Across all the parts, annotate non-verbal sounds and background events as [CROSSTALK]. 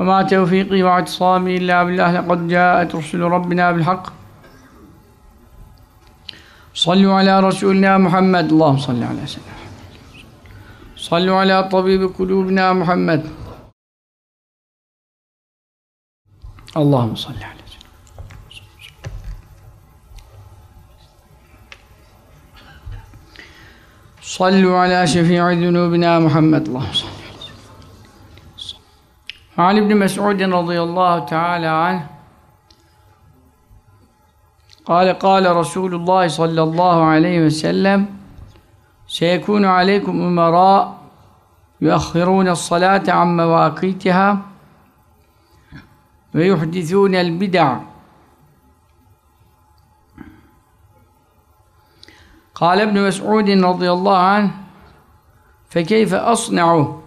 وما توفيقي واعتصامي إلا بالله لقد جاءت رسل ربنا بالحق. صلوا على رسولنا محمد. اللهم صل على سيدنا صلوا على طبيب قلوبنا محمد. اللهم صل على صلوا على شفيع ذنوبنا محمد. اللهم صل عن ابن مسعود رضي الله تعالى عنه قال قال رسول الله صلى الله عليه وسلم سيكون عليكم أمراء يؤخرون الصلاة عن مواقيتها ويحدثون البدع. قال ابن مسعود رضي الله عنه فكيف أصنع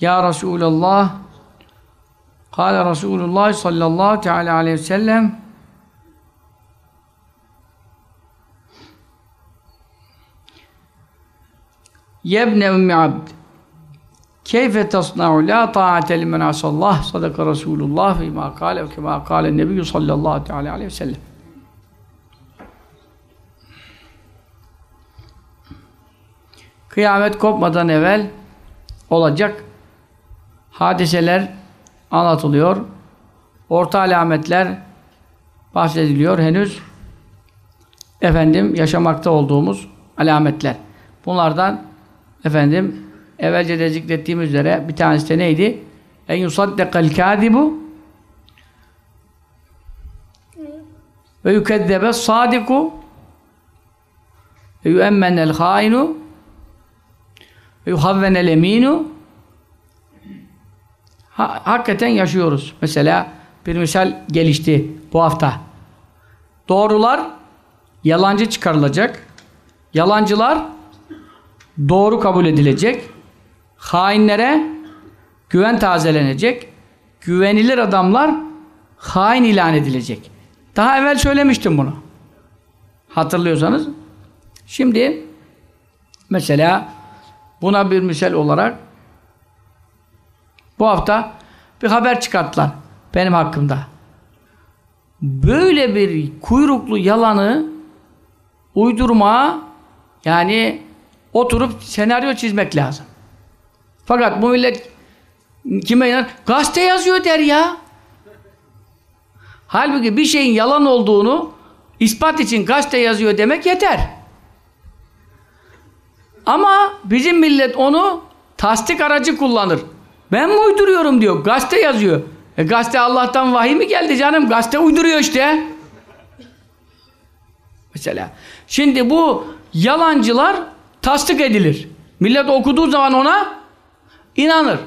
Ya Resulallah. Kale Resulullah sallallahu teala aleyhi ve sellem. Yebne Ümmi Abd. Keyfe tasna'u la ta'ate limen asallah sadaka Resulullah ve ma kale ve kema kale nebiyyü sallallahu teala aleyhi ve sellem. Kıyamet kopmadan evvel olacak hadiseler anlatılıyor. Orta alametler bahsediliyor. Henüz efendim yaşamakta olduğumuz alametler. Bunlardan efendim evvelce de zikrettiğim üzere bir tanesi de neydi? En yusaddekal kâdibu ve yükezzebe sadiku ve yüemmenel hainu ve yuhavvenel eminu ha, hakikaten yaşıyoruz. Mesela bir misal gelişti bu hafta. Doğrular yalancı çıkarılacak. Yalancılar doğru kabul edilecek. Hainlere güven tazelenecek. Güvenilir adamlar hain ilan edilecek. Daha evvel söylemiştim bunu. Hatırlıyorsanız. Şimdi mesela buna bir misal olarak bu hafta bir haber çıkarttılar benim hakkımda. Böyle bir kuyruklu yalanı uydurma yani oturup senaryo çizmek lazım. Fakat bu millet kime inan? Gazete yazıyor der ya. Halbuki bir şeyin yalan olduğunu ispat için gazete yazıyor demek yeter. Ama bizim millet onu tasdik aracı kullanır. Ben mi uyduruyorum diyor. Gazete yazıyor. E gazete Allah'tan vahiy mi geldi canım? Gazete uyduruyor işte. Mesela. Şimdi bu yalancılar tasdik edilir. Millet okuduğu zaman ona inanır.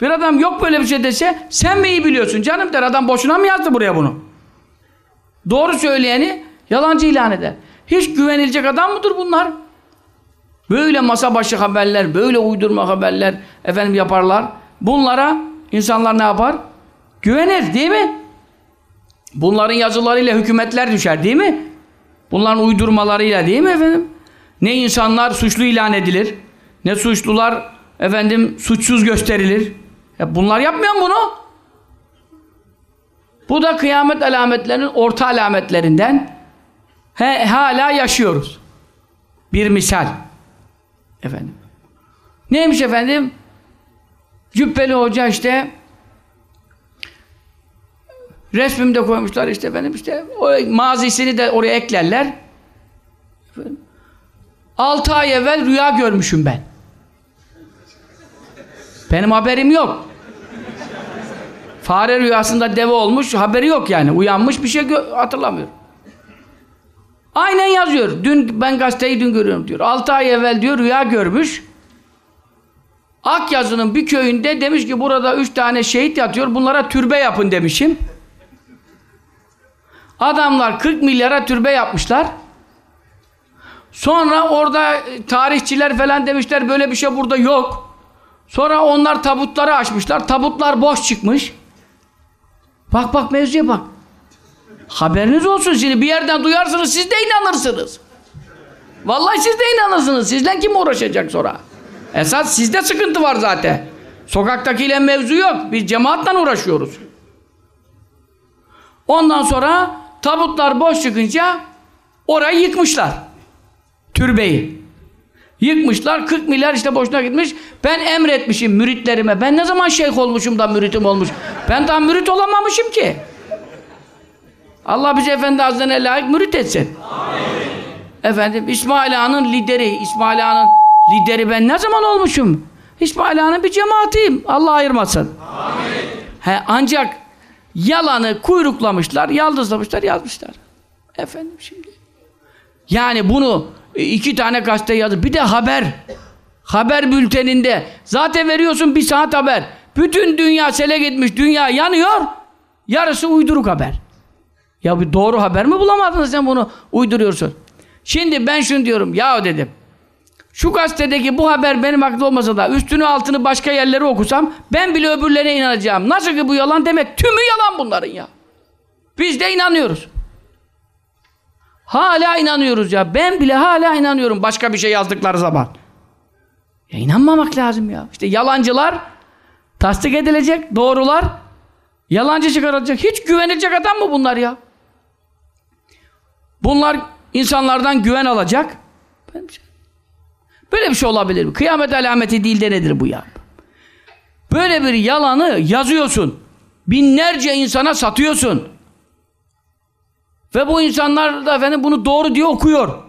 Bir adam yok böyle bir şey dese sen mi iyi biliyorsun canım der. Adam boşuna mı yazdı buraya bunu? Doğru söyleyeni yalancı ilan eder. Hiç güvenilecek adam mıdır bunlar? Böyle masa başı haberler, böyle uydurma haberler efendim yaparlar. Bunlara insanlar ne yapar? Güvenir değil mi? Bunların yazılarıyla hükümetler düşer değil mi? Bunların uydurmalarıyla değil mi efendim? Ne insanlar suçlu ilan edilir, ne suçlular efendim suçsuz gösterilir. Ya bunlar yapmıyor mu bunu? Bu da kıyamet alametlerinin orta alametlerinden He, hala yaşıyoruz. Bir misal. Efendim. Neymiş efendim? Cübbeli hoca işte resmimde koymuşlar işte efendim işte o mazisini de oraya eklerler. Efendim. 6 ay evvel rüya görmüşüm ben. Benim haberim yok. Fare rüyasında deve olmuş, haberi yok yani. Uyanmış bir şey hatırlamıyor. Aynen yazıyor. Dün ben gazeteyi dün görüyorum diyor. 6 ay evvel diyor rüya görmüş. Akyazı'nın bir köyünde demiş ki burada üç tane şehit yatıyor. Bunlara türbe yapın demişim. Adamlar 40 milyara türbe yapmışlar. Sonra orada e, tarihçiler falan demişler böyle bir şey burada yok. Sonra onlar tabutları açmışlar. Tabutlar boş çıkmış. Bak bak mevzuya bak. Haberiniz olsun şimdi bir yerden duyarsınız siz de inanırsınız. Vallahi siz de inanırsınız. Sizle kim uğraşacak sonra? Esas sizde sıkıntı var zaten. Sokaktakiyle mevzu yok. Biz cemaatle uğraşıyoruz. Ondan sonra tabutlar boş çıkınca orayı yıkmışlar. Türbeyi. Yıkmışlar. 40 milyar işte boşuna gitmiş. Ben emretmişim müritlerime. Ben ne zaman şeyh olmuşum da müritim olmuş. Ben daha mürit olamamışım ki. Allah bizi Efendi Hazretlerine layık mürit etsin. Amin. Efendim İsmail Ağa'nın lideri. İsmail Ağa'nın lideri ben ne zaman olmuşum? İsmail Ağa'nın bir cemaatiyim. Allah ayırmasın. Amin. He, ancak yalanı kuyruklamışlar, yaldızlamışlar, yazmışlar. Efendim şimdi. Yani bunu iki tane gazete yazdı. Bir de haber. Haber bülteninde. Zaten veriyorsun bir saat haber. Bütün dünya sele gitmiş. Dünya yanıyor. Yarısı uyduruk haber. Ya bir doğru haber mi bulamadın sen bunu uyduruyorsun. Şimdi ben şunu diyorum. Ya dedim. Şu gazetedeki bu haber benim aklımda olmasa da üstünü altını başka yerlere okusam ben bile öbürlerine inanacağım. Nasıl ki bu yalan demek tümü yalan bunların ya. Biz de inanıyoruz. Hala inanıyoruz ya. Ben bile hala inanıyorum başka bir şey yazdıkları zaman. Ya inanmamak lazım ya. İşte yalancılar tasdik edilecek, doğrular yalancı çıkarılacak. Hiç güvenilecek adam mı bunlar ya? Bunlar insanlardan güven alacak. Böyle bir şey olabilir mi? Kıyamet alameti değil de nedir bu ya? Böyle bir yalanı yazıyorsun. Binlerce insana satıyorsun. Ve bu insanlar da efendim bunu doğru diye okuyor.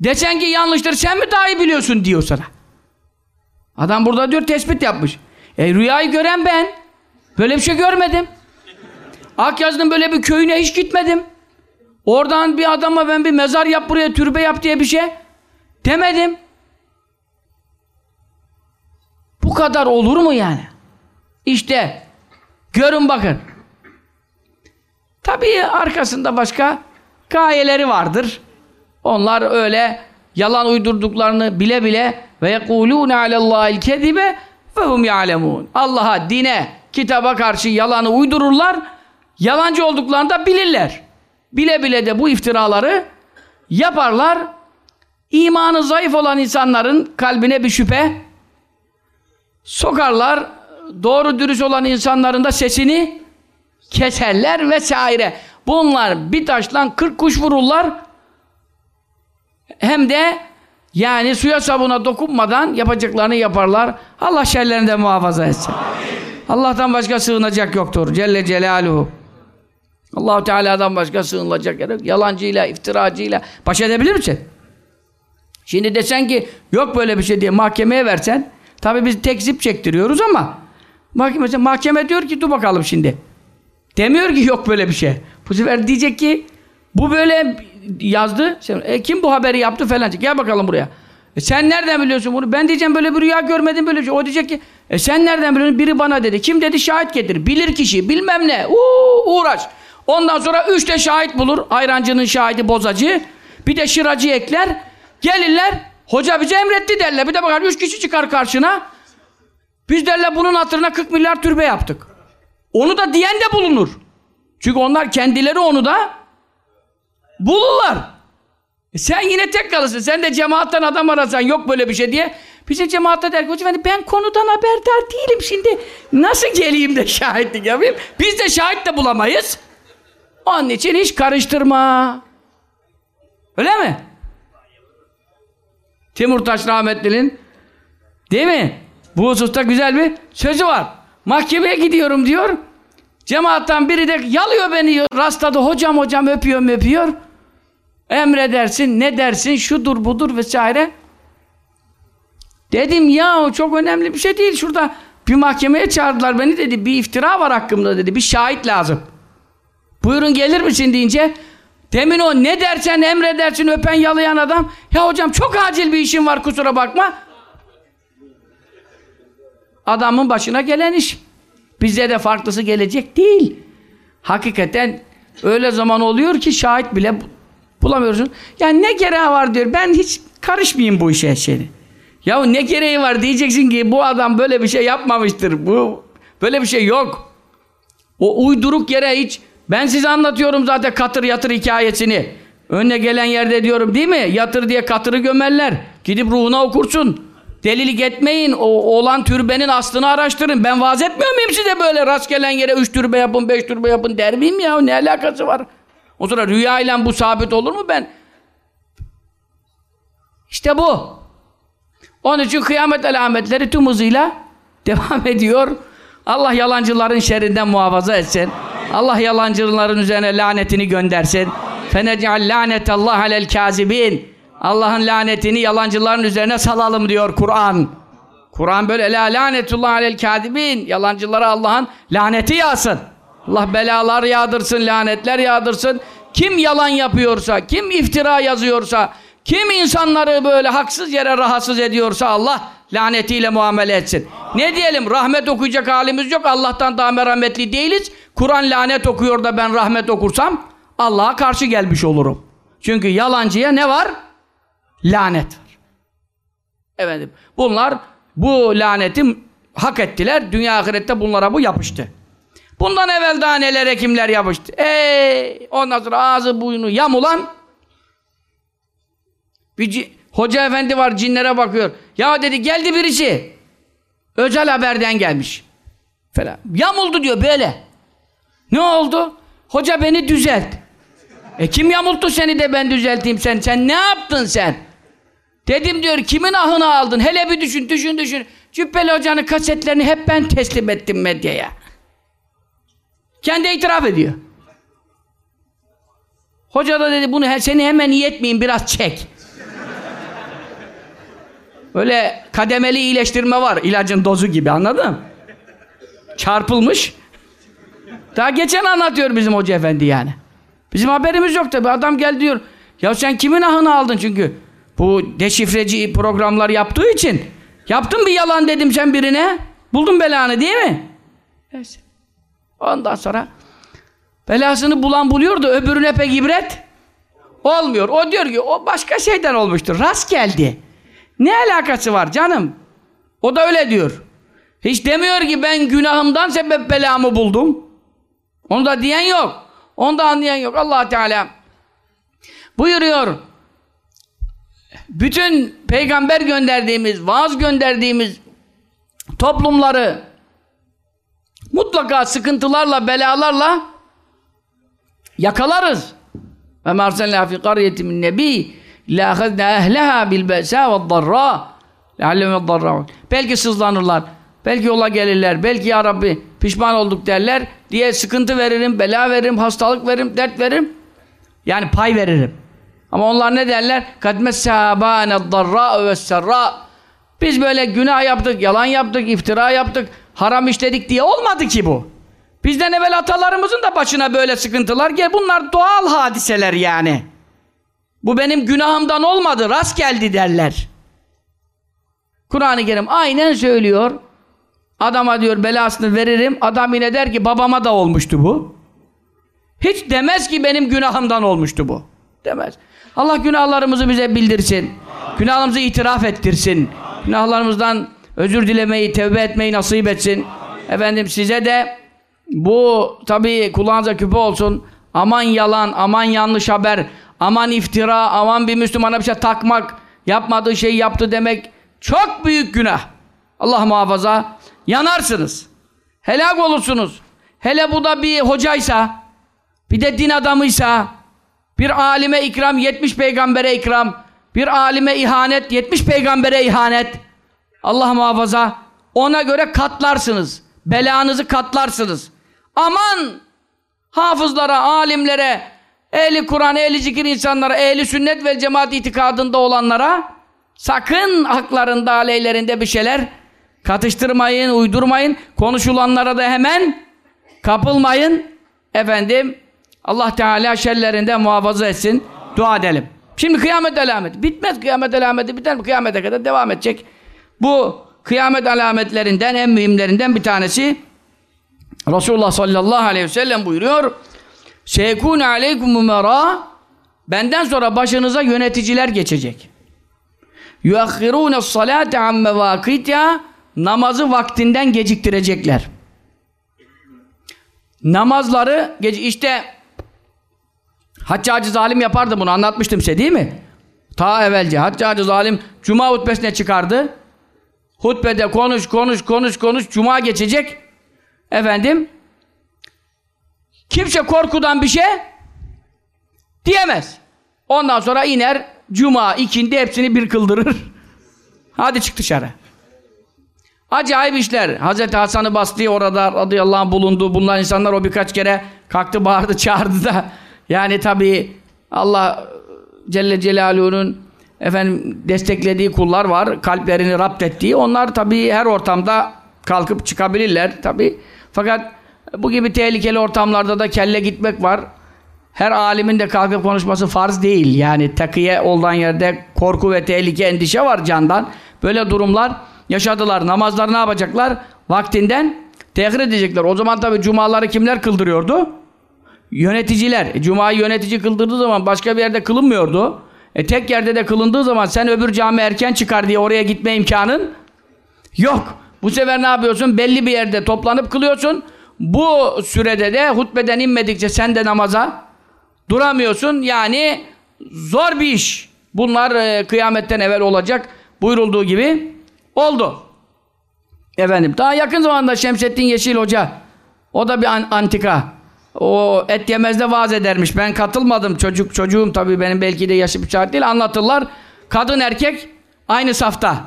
Desen ki yanlıştır sen mi daha iyi biliyorsun diyor sana. Adam burada diyor tespit yapmış. E rüyayı gören ben. Böyle bir şey görmedim. Akyazı'nın böyle bir köyüne hiç gitmedim. Oradan bir adama ben bir mezar yap buraya türbe yap diye bir şey demedim. Bu kadar olur mu yani? İşte görün bakın. Tabii arkasında başka gayeleri vardır. Onlar öyle yalan uydurduklarını bile bile ve yekulûne alellâhil kedibe ve hum ya'lemûn. Allah'a, dine, kitaba karşı yalanı uydururlar. Yalancı olduklarını da bilirler. Bile bile de bu iftiraları yaparlar. İmanı zayıf olan insanların kalbine bir şüphe sokarlar. Doğru dürüst olan insanların da sesini keserler vesaire. Bunlar bir taşla kırk kuş vururlar. Hem de yani suya sabuna dokunmadan yapacaklarını yaparlar. Allah şerlerinden muhafaza etsin. Allah'tan başka sığınacak yoktur. Celle Celaluhu. Allahu Teala'dan başka sığınılacak yer yok. Yalancıyla, iftiracıyla baş edebilir misin? Şimdi desen ki yok böyle bir şey diye mahkemeye versen tabi biz tekzip çektiriyoruz ama mahkeme, mahkeme diyor ki dur bakalım şimdi. Demiyor ki yok böyle bir şey. Bu sefer diyecek ki bu böyle yazdı. E, kim bu haberi yaptı falan. Gel bakalım buraya. E, sen nereden biliyorsun bunu? Ben diyeceğim böyle bir rüya görmedim böyle bir şey. O diyecek ki e, sen nereden biliyorsun? Biri bana dedi. Kim dedi? Şahit getir. Bilir kişi. Bilmem ne. Uuu uğraş. Ondan sonra üç de şahit bulur. Ayrancının şahidi bozacı. Bir de şıracı ekler. Gelirler. Hoca bize emretti derler. Bir de bakar üç kişi çıkar karşına. Biz derler bunun hatırına 40 milyar türbe yaptık. Onu da diyen de bulunur. Çünkü onlar kendileri onu da bulurlar. E sen yine tek kalırsın. Sen de cemaatten adam arasan yok böyle bir şey diye. Bize cemaatte der ki hocam hani ben konudan haberdar değilim şimdi. Nasıl geleyim de şahitlik yapayım? Biz de şahit de bulamayız. Onun için hiç karıştırma. Öyle mi? Timurtaş rahmetlinin değil mi? Bu hususta güzel bir sözü var. Mahkemeye gidiyorum diyor. Cemaattan biri de yalıyor beni rastladı. Hocam hocam öpüyor öpüyor. Emredersin ne dersin şudur budur vesaire. Dedim ya o çok önemli bir şey değil. Şurada bir mahkemeye çağırdılar beni dedi. Bir iftira var hakkımda dedi. Bir şahit lazım. Buyurun gelir misin deyince demin o ne dersen emredersin öpen yalayan adam ya hocam çok acil bir işim var kusura bakma Adamın başına gelen iş. Bize de farklısı gelecek değil. Hakikaten öyle zaman oluyor ki şahit bile bulamıyorsun. Yani ne gereği var diyor. Ben hiç karışmayayım bu işe seni. Ya ne gereği var diyeceksin ki bu adam böyle bir şey yapmamıştır. Bu böyle bir şey yok. O uyduruk yere hiç ben size anlatıyorum zaten katır yatır hikayesini. Önüne gelen yerde diyorum değil mi? Yatır diye katırı gömerler. Gidip ruhuna okursun. Delilik etmeyin. O olan türbenin aslını araştırın. Ben vaaz etmiyor muyum size böyle rast gelen yere üç türbe yapın, beş türbe yapın der miyim ya? Ne alakası var? O sonra rüya ile bu sabit olur mu ben? İşte bu. Onun için kıyamet alametleri tüm hızıyla [LAUGHS] devam ediyor. Allah yalancıların şerrinden muhafaza etsin. Allah yalancıların üzerine lanetini göndersin. Fenecal lanetallah alel kazibin. Allah'ın lanetini yalancıların üzerine salalım diyor Kur'an. Kur'an böyle la lanetullah alel kadibin. Yalancılara Allah'ın laneti yağsın. Allah belalar yağdırsın, lanetler yağdırsın. Kim yalan yapıyorsa, kim iftira yazıyorsa, kim insanları böyle haksız yere rahatsız ediyorsa Allah lanetiyle muamele etsin. Ne diyelim? Rahmet okuyacak halimiz yok. Allah'tan daha merhametli değiliz. Kur'an lanet okuyor da ben rahmet okursam Allah'a karşı gelmiş olurum. Çünkü yalancıya ne var? Lanet var. Efendim, bunlar bu laneti hak ettiler. Dünya ahirette bunlara bu yapıştı. Bundan evvel daha neler kimler yapıştı. Ey, ondan sonra ağzı buyunu yamulan bir hoca efendi var cinlere bakıyor. Ya dedi geldi birisi. Özel haberden gelmiş. Falan. Yamuldu diyor böyle. Ne oldu? Hoca beni düzelt. E kim yamulttu seni de ben düzelteyim sen? Sen ne yaptın sen? Dedim diyor kimin ahını aldın? Hele bir düşün, düşün, düşün. Cübbeli hocanın kasetlerini hep ben teslim ettim medyaya. Kendi itiraf ediyor. Hoca da dedi bunu seni hemen iyi etmeyin biraz çek. Öyle kademeli iyileştirme var ilacın dozu gibi anladın mı? Çarpılmış. Daha geçen anlatıyor bizim hoca efendi yani. Bizim haberimiz yok tabi. Adam gel diyor. Ya sen kimin ahını aldın çünkü? Bu deşifreci programlar yaptığı için. Yaptın bir yalan dedim sen birine. Buldun belanı değil mi? Neyse. Ondan sonra belasını bulan buluyor da öbürüne pek ibret olmuyor. O diyor ki o başka şeyden olmuştur. Rast geldi. Ne alakası var canım? O da öyle diyor. Hiç demiyor ki ben günahımdan sebep belamı buldum. Onu da diyen yok. Onu da anlayan yok. allah Teala buyuruyor. Bütün peygamber gönderdiğimiz, vaaz gönderdiğimiz toplumları mutlaka sıkıntılarla, belalarla yakalarız. Ve mersenna fi qaryetin min nebi ehleha bil ba'sa ve'd-darra leallehum yeddarraun. Belki sızlanırlar, belki yola gelirler, belki ya Rabbi pişman olduk derler diye sıkıntı veririm, bela veririm, hastalık veririm, dert veririm. Yani pay veririm. Ama onlar ne derler? Sahabâne darra ve serra. Biz böyle günah yaptık, yalan yaptık, iftira yaptık, haram işledik diye olmadı ki bu. Bizden evvel atalarımızın da başına böyle sıkıntılar gel. Bunlar doğal hadiseler yani. Bu benim günahımdan olmadı, rast geldi derler. Kur'an-ı Kerim aynen söylüyor. Adama diyor belasını veririm. Adam yine der ki babama da olmuştu bu. Hiç demez ki benim günahımdan olmuştu bu. Demez. Allah günahlarımızı bize bildirsin. Günahlarımızı itiraf ettirsin. Günahlarımızdan özür dilemeyi, tevbe etmeyi nasip etsin. Efendim size de bu tabi kulağınıza küpe olsun. Aman yalan, aman yanlış haber, aman iftira, aman bir Müslümana bir şey takmak, yapmadığı şeyi yaptı demek çok büyük günah. Allah muhafaza. Yanarsınız. Helak olursunuz. Hele bu da bir hocaysa, bir de din adamıysa, bir alime ikram, 70 peygambere ikram, bir alime ihanet, 70 peygambere ihanet. Allah muhafaza. Ona göre katlarsınız. Belanızı katlarsınız. Aman hafızlara, alimlere, ehli Kur'an, ehli zikir insanlara, ehli sünnet ve cemaat itikadında olanlara sakın haklarında, aleylerinde bir şeyler katıştırmayın, uydurmayın. Konuşulanlara da hemen kapılmayın. Efendim Allah Teala şerlerinden muhafaza etsin. Dua edelim. Şimdi kıyamet alameti. Bitmez kıyamet alameti biter mi? Kıyamete kadar devam edecek. Bu kıyamet alametlerinden en mühimlerinden bir tanesi Resulullah sallallahu aleyhi ve sellem buyuruyor Şeykun aleykum umara benden sonra başınıza yöneticiler geçecek. Yuakhirune salate an mevakitya namazı vaktinden geciktirecekler. Namazları gece işte Haccacı zalim yapardı bunu anlatmıştım size değil mi? Ta evvelce Haccacı zalim cuma hutbesine çıkardı. Hutbede konuş konuş konuş konuş cuma geçecek. Efendim kimse korkudan bir şey diyemez. Ondan sonra iner Cuma, ikindi hepsini bir kıldırır. Hadi çık dışarı. Acayip işler. Hazreti Hasan'ı bastı orada radıyallahu anh bulundu. Bunlar insanlar o birkaç kere kalktı bağırdı [LAUGHS] çağırdı da yani tabii Allah Celle Celaluhu'nun efendim desteklediği kullar var. Kalplerini rapt ettiği. Onlar tabii her ortamda kalkıp çıkabilirler tabii. Fakat bu gibi tehlikeli ortamlarda da kelle gitmek var. Her alimin de kalkıp konuşması farz değil. Yani takiye olan yerde korku ve tehlike, endişe var candan. Böyle durumlar yaşadılar. Namazları ne yapacaklar? Vaktinden tehir edecekler. O zaman tabii cumaları kimler kıldırıyordu? Yöneticiler. E, Cuma'yı yönetici kıldırdığı zaman başka bir yerde kılınmıyordu. E tek yerde de kılındığı zaman sen öbür cami erken çıkar diye oraya gitme imkanın yok. Bu sefer ne yapıyorsun? Belli bir yerde toplanıp kılıyorsun. Bu sürede de hutbeden inmedikçe sen de namaza duramıyorsun. Yani zor bir iş. Bunlar e, kıyametten evvel olacak. Buyurulduğu gibi oldu. Efendim daha yakın zamanda Şemsettin Yeşil Hoca o da bir an antika. O et yemezde vaaz edermiş. Ben katılmadım. Çocuk çocuğum tabii benim belki de yaşı müsait değil. Anlatırlar. Kadın erkek aynı safta.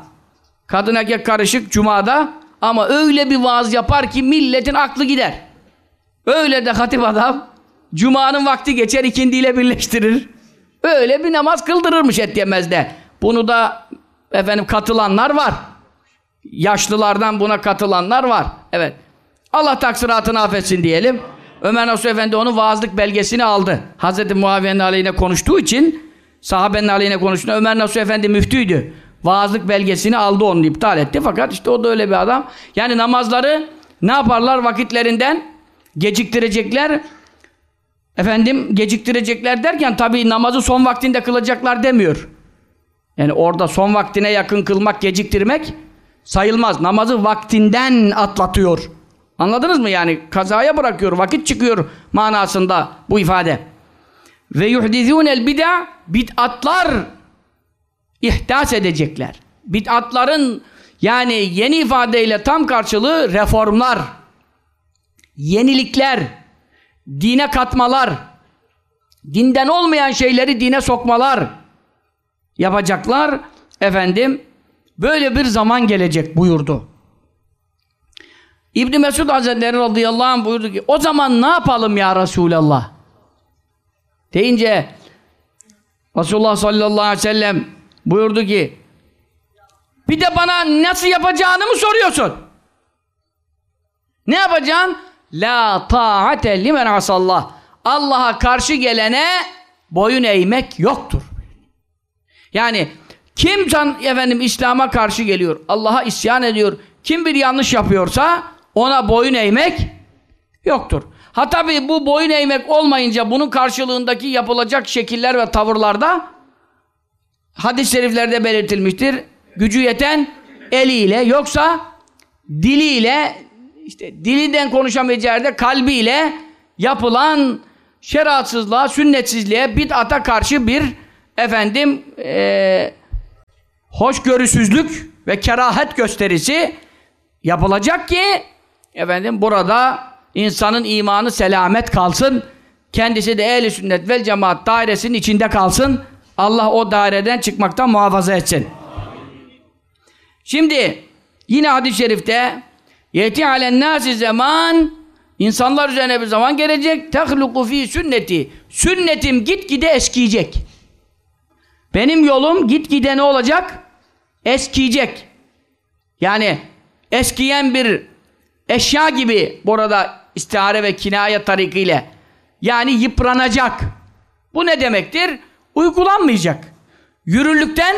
Kadın erkek karışık cumada ama öyle bir vaaz yapar ki milletin aklı gider. Öyle de hatip adam Cuma'nın vakti geçer ikindiyle birleştirir. Öyle bir namaz kıldırırmış et yemezde. Bunu da efendim katılanlar var. Yaşlılardan buna katılanlar var. Evet. Allah taksiratını affetsin diyelim. Ömer Nasuh Efendi onun vaazlık belgesini aldı. Hazreti Muaviye'nin aleyhine konuştuğu için sahabenin aleyhine konuştuğunda Ömer Nasuh Efendi müftüydü. Vaazlık belgesini aldı onu iptal etti. Fakat işte o da öyle bir adam. Yani namazları ne yaparlar vakitlerinden geciktirecekler. Efendim geciktirecekler derken tabii namazı son vaktinde kılacaklar demiyor. Yani orada son vaktine yakın kılmak, geciktirmek sayılmaz. Namazı vaktinden atlatıyor. Anladınız mı yani? Kazaya bırakıyor, vakit çıkıyor manasında bu ifade. Ve yuhdizûnel bid'a bid'atlar ihdas edecekler. Bid'atların yani yeni ifadeyle tam karşılığı reformlar, yenilikler, dine katmalar, dinden olmayan şeyleri dine sokmalar yapacaklar. Efendim, böyle bir zaman gelecek buyurdu. İbn Mesud Hazretleri radıyallahu anh buyurdu ki, o zaman ne yapalım ya Resulallah? Deyince Resulullah sallallahu aleyhi ve sellem buyurdu ki, bir de bana nasıl yapacağını mı soruyorsun? Ne yapacaksın? La ta'ate limen asallah. Allah'a karşı gelene boyun eğmek yoktur. Yani kim can efendim İslam'a karşı geliyor, Allah'a isyan ediyor, kim bir yanlış yapıyorsa ona boyun eğmek yoktur. Ha tabi bu boyun eğmek olmayınca bunun karşılığındaki yapılacak şekiller ve tavırlarda hadis-i şeriflerde belirtilmiştir. Gücü yeten eliyle yoksa diliyle işte dilinden konuşamayacağı yerde kalbiyle yapılan şeriatsızlığa, sünnetsizliğe, bid'ata karşı bir efendim e, hoşgörüsüzlük ve kerahet gösterisi yapılacak ki efendim burada insanın imanı selamet kalsın. Kendisi de ehli sünnet vel cemaat dairesinin içinde kalsın. Allah o daireden çıkmaktan muhafaza etsin. Şimdi yine hadis-i şerifte Yeti alen nasi zaman insanlar üzerine bir zaman gelecek. Tehluku fi sünneti. Sünnetim gitgide eskiyecek. Benim yolum gitgide ne olacak? Eskiyecek. Yani eskiyen bir eşya gibi burada istihare ve kinaya tarikiyle yani yıpranacak. Bu ne demektir? Uygulanmayacak. Yürürlükten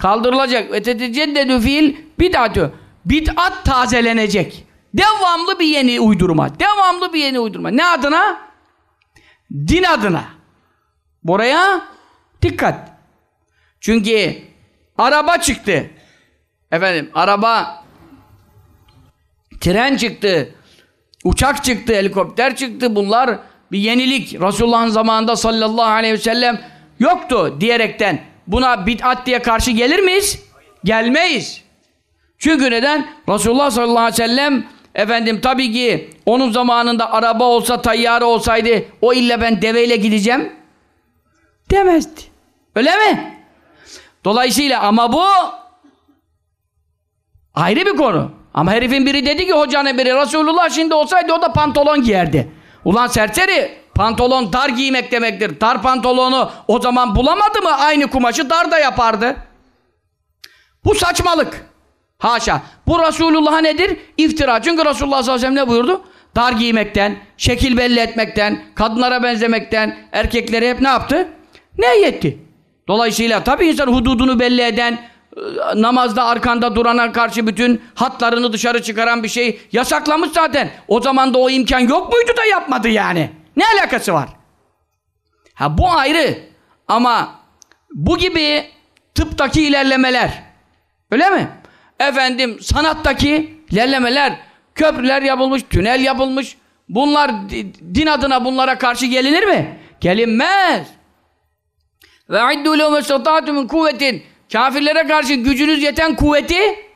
Kaldırılacak. Ve teteceddedü fiil bid'atü. Bid'at tazelenecek. Devamlı bir yeni uydurma. Devamlı bir yeni uydurma. Ne adına? Din adına. Buraya dikkat. Çünkü araba çıktı. Efendim araba tren çıktı. Uçak çıktı, helikopter çıktı. Bunlar bir yenilik. Resulullah'ın zamanında sallallahu aleyhi ve sellem yoktu diyerekten buna bid'at diye karşı gelir miyiz? Gelmeyiz. Çünkü neden? Resulullah sallallahu aleyhi ve sellem efendim tabii ki onun zamanında araba olsa, tayyare olsaydı o illa ben deveyle gideceğim demezdi. Öyle mi? Dolayısıyla ama bu ayrı bir konu. Ama herifin biri dedi ki hocanın biri Resulullah şimdi olsaydı o da pantolon giyerdi. Ulan serseri pantolon dar giymek demektir. Dar pantolonu o zaman bulamadı mı aynı kumaşı dar da yapardı. Bu saçmalık. Haşa. Bu Resulullah'a nedir? İftira. Çünkü Resulullah sallallahu aleyhi ve sellem ne buyurdu? Dar giymekten, şekil belli etmekten, kadınlara benzemekten, erkekleri hep ne yaptı? Ne yetti? Dolayısıyla tabii insan hududunu belli eden, ıı, namazda arkanda durana karşı bütün hatlarını dışarı çıkaran bir şey yasaklamış zaten. O zaman da o imkan yok muydu da yapmadı yani? Ne alakası var? Ha bu ayrı. Ama bu gibi tıptaki ilerlemeler öyle mi? Efendim sanattaki ilerlemeler köprüler yapılmış, tünel yapılmış. Bunlar din adına bunlara karşı gelinir mi? Gelinmez. Ve iddu lehum kuvvetin. Kafirlere karşı gücünüz yeten kuvveti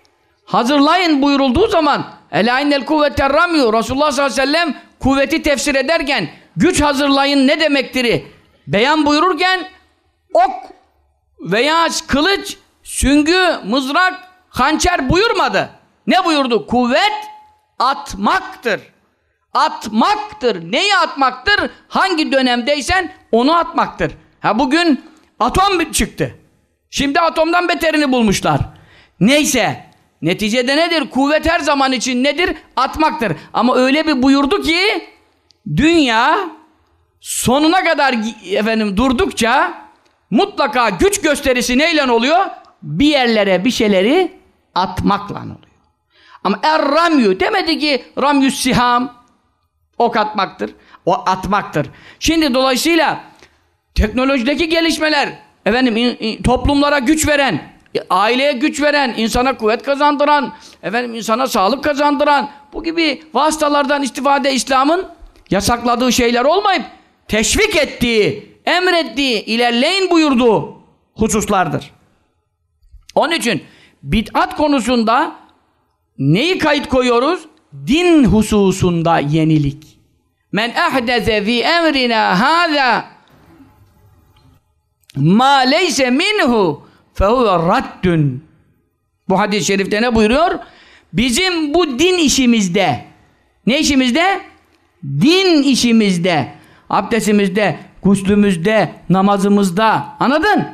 hazırlayın buyurulduğu zaman Ela innel kuvvete ramyu. Resulullah sallallahu aleyhi ve sellem kuvveti tefsir ederken güç hazırlayın ne demektir? Beyan buyururken ok veya kılıç, süngü, mızrak, hançer buyurmadı. Ne buyurdu? Kuvvet atmaktır. Atmaktır. Neyi atmaktır? Hangi dönemdeysen onu atmaktır. Ha bugün atom çıktı. Şimdi atomdan beterini bulmuşlar. Neyse. Neticede nedir? Kuvvet her zaman için nedir? Atmaktır. Ama öyle bir buyurdu ki dünya sonuna kadar efendim durdukça mutlaka güç gösterisi neyle oluyor? Bir yerlere bir şeyleri atmakla oluyor. Ama er ramyu demedi ki ramyus siham ok atmaktır. O atmaktır. Şimdi dolayısıyla teknolojideki gelişmeler efendim in, in, toplumlara güç veren aileye güç veren, insana kuvvet kazandıran, efendim insana sağlık kazandıran bu gibi vasıtalardan istifade İslam'ın yasakladığı şeyler olmayıp teşvik ettiği, emrettiği, ilerleyin buyurduğu hususlardır. Onun için bid'at konusunda neyi kayıt koyuyoruz? Din hususunda yenilik. Men ehdeze fi emrina hâzâ ma leyse minhu fehuve raddün. Bu hadis-i şerifte ne buyuruyor? Bizim bu din işimizde, ne işimizde? Din işimizde, abdestimizde, guslümüzde, namazımızda, anladın?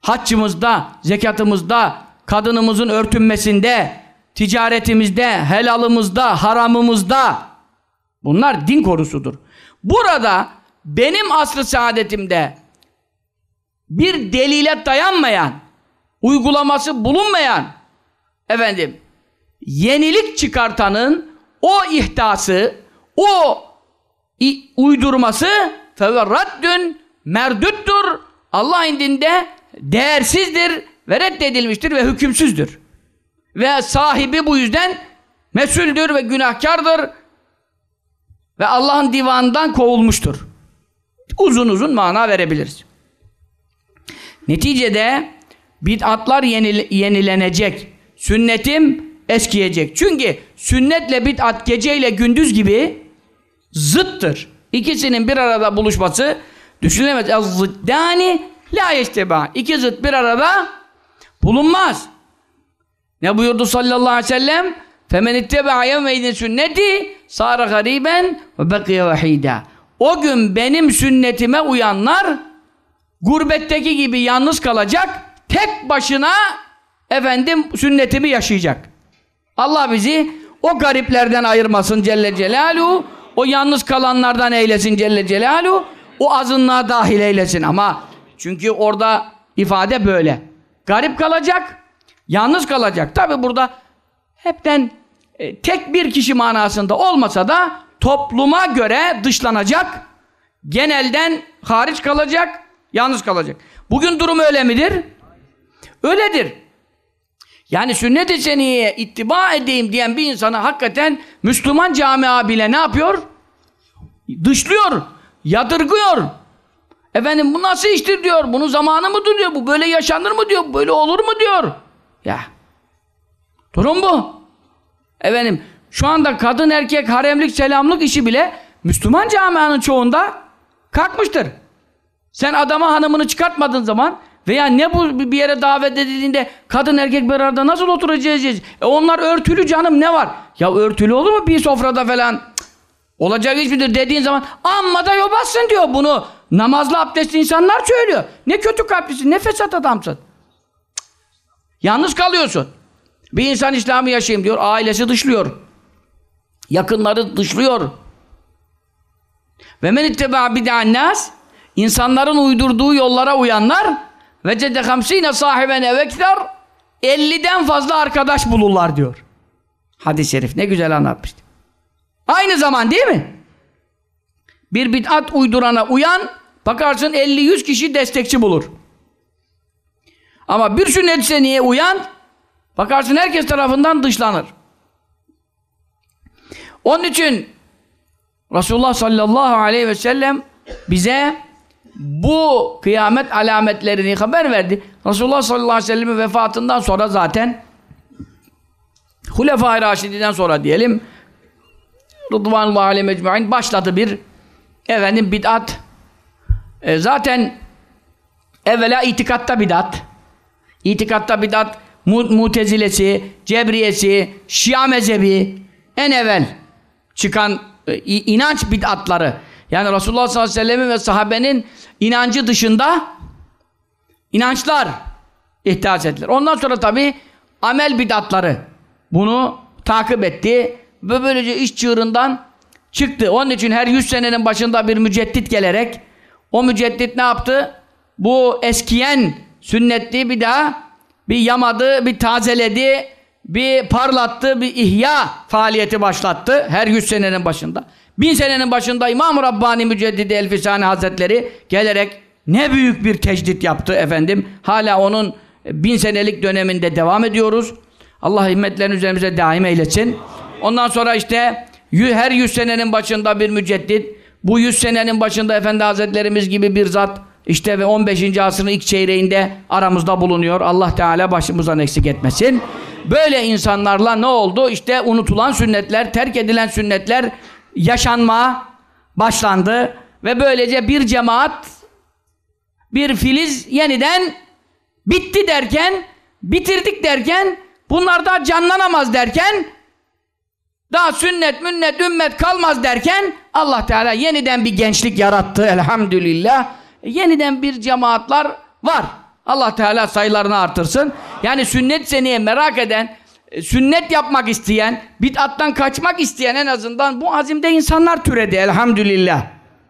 Haccımızda, zekatımızda, kadınımızın örtünmesinde, ticaretimizde, helalımızda, haramımızda, bunlar din konusudur. Burada benim asrı saadetimde bir delile dayanmayan, uygulaması bulunmayan efendim yenilik çıkartanın o ihtası, o uydurması feverraddün merdüttür. Allah indinde değersizdir ve reddedilmiştir ve hükümsüzdür. Ve sahibi bu yüzden mesuldür ve günahkardır ve Allah'ın divanından kovulmuştur. Uzun uzun mana verebiliriz. Neticede bid'atlar yenil yenilenecek. Sünnetim eskiyecek. Çünkü sünnetle bid'at geceyle gündüz gibi zıttır. İkisinin bir arada buluşması düşünülemez. Ez-zıddani la yeşteba. İki zıt bir arada bulunmaz. Ne buyurdu sallallahu aleyhi ve sellem? Femen itteba'a yevmeydin sünneti sara gariben ve bekiye vahida. O gün benim sünnetime uyanlar gurbetteki gibi yalnız kalacak, tek başına efendim sünnetimi yaşayacak. Allah bizi o gariplerden ayırmasın Celle Celaluhu, o yalnız kalanlardan eylesin Celle Celaluhu, o azınlığa dahil eylesin ama çünkü orada ifade böyle. garip kalacak, yalnız kalacak. Tabi burada hepten e, tek bir kişi manasında olmasa da topluma göre dışlanacak, genelden hariç kalacak, yalnız kalacak. Bugün durum öyle midir? Öyledir. Yani sünnet-i seniyeye ittiba edeyim diyen bir insana hakikaten Müslüman camia bile ne yapıyor? Dışlıyor, yadırgıyor. Efendim bu nasıl iştir diyor, bunun zamanı mı diyor, bu böyle yaşanır mı diyor, böyle olur mu diyor. Ya, durum bu. Efendim, şu anda kadın erkek haremlik selamlık işi bile Müslüman camianın çoğunda kalkmıştır. Sen adama hanımını çıkartmadığın zaman veya ne bu bir yere davet edildiğinde kadın erkek bir arada nasıl oturacağız? E onlar örtülü canım ne var? Ya örtülü olur mu bir sofrada falan? Cık, olacak iş midir dediğin zaman amma da yobazsın diyor bunu. Namazlı abdestli insanlar söylüyor. Ne kötü kalplisin, ne fesat adamsın. Cık. Yalnız kalıyorsun. Bir insan İslam'ı yaşayayım diyor, ailesi dışlıyor. Yakınları dışlıyor. Ve men itteba bid'an nas insanların uydurduğu yollara uyanlar ve cedde hamsine sahiben evekler 50'den fazla arkadaş bulurlar diyor. Hadis-i şerif ne güzel anlatmıştı. Aynı zaman değil mi? Bir bid'at uydurana uyan bakarsın 50-100 kişi destekçi bulur. Ama bir sünnet seneye uyan bakarsın herkes tarafından dışlanır. Onun için Resulullah sallallahu aleyhi ve sellem bize bu kıyamet alametlerini haber verdi. Resulullah sallallahu aleyhi ve sellem'in vefatından sonra zaten Hulefai Raşidi'den sonra diyelim Rıdvanullah aleyhi mecmu'in başladı bir efendim bid'at. E, zaten evvela itikatta bid'at. İtikatta bid'at mu mutezilesi, cebriyesi, şia mezhebi en evvel çıkan e, inanç bid'atları yani Resulullah sallallahu aleyhi ve sellem'in ve sahabenin inancı dışında inançlar ihtiyaç edilir. Ondan sonra tabi amel bid'atları bunu takip etti ve böylece iş çığırından çıktı. Onun için her yüz senenin başında bir müceddit gelerek o müceddit ne yaptı? Bu eskiyen sünnetli bir daha bir yamadı, bir tazeledi, bir parlattı, bir ihya faaliyeti başlattı her yüz senenin başında. Bin senenin başında İmam Rabbani Müceddidi Elfisani Hazretleri gelerek ne büyük bir tecdit yaptı efendim. Hala onun bin senelik döneminde devam ediyoruz. Allah himmetlerini üzerimize daim eylesin. Ondan sonra işte her yüz senenin başında bir müceddit, bu yüz senenin başında Efendi Hazretlerimiz gibi bir zat işte ve 15. asrın ilk çeyreğinde aramızda bulunuyor. Allah Teala başımızdan eksik etmesin. Böyle insanlarla ne oldu? İşte unutulan sünnetler, terk edilen sünnetler yaşanma başlandı ve böylece bir cemaat bir filiz yeniden bitti derken bitirdik derken bunlar da canlanamaz derken daha sünnet, münnet, ümmet kalmaz derken Allah Teala yeniden bir gençlik yarattı elhamdülillah. Yeniden bir cemaatler var. Allah Teala sayılarını artırsın. Yani sünnet seneye merak eden sünnet yapmak isteyen, bid'attan kaçmak isteyen en azından bu azimde insanlar türedi elhamdülillah.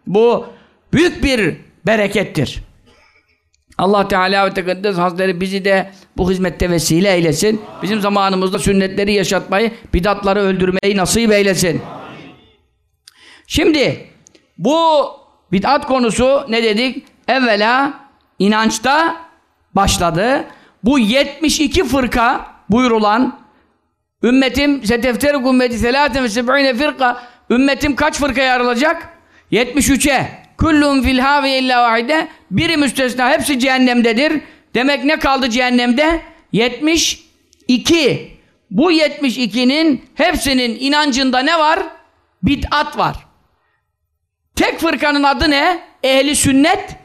Bu büyük bir berekettir. Allah Teala ve Tekaddes Hazretleri bizi de bu hizmette vesile eylesin. Bizim zamanımızda sünnetleri yaşatmayı, bidatları öldürmeyi nasip eylesin. Şimdi bu bid'at konusu ne dedik? Evvela inançta başladı. Bu 72 fırka buyurulan Ümmetim setefterik ümmeti selâten ve seb'ine firka Ümmetim kaç fırkaya ayrılacak? 73'e. Kullum fil havi illa vahide. Biri müstesna hepsi cehennemdedir. Demek ne kaldı cehennemde? 72. Bu 72'nin hepsinin inancında ne var? Bid'at var. Tek fırkanın adı ne? Ehli sünnet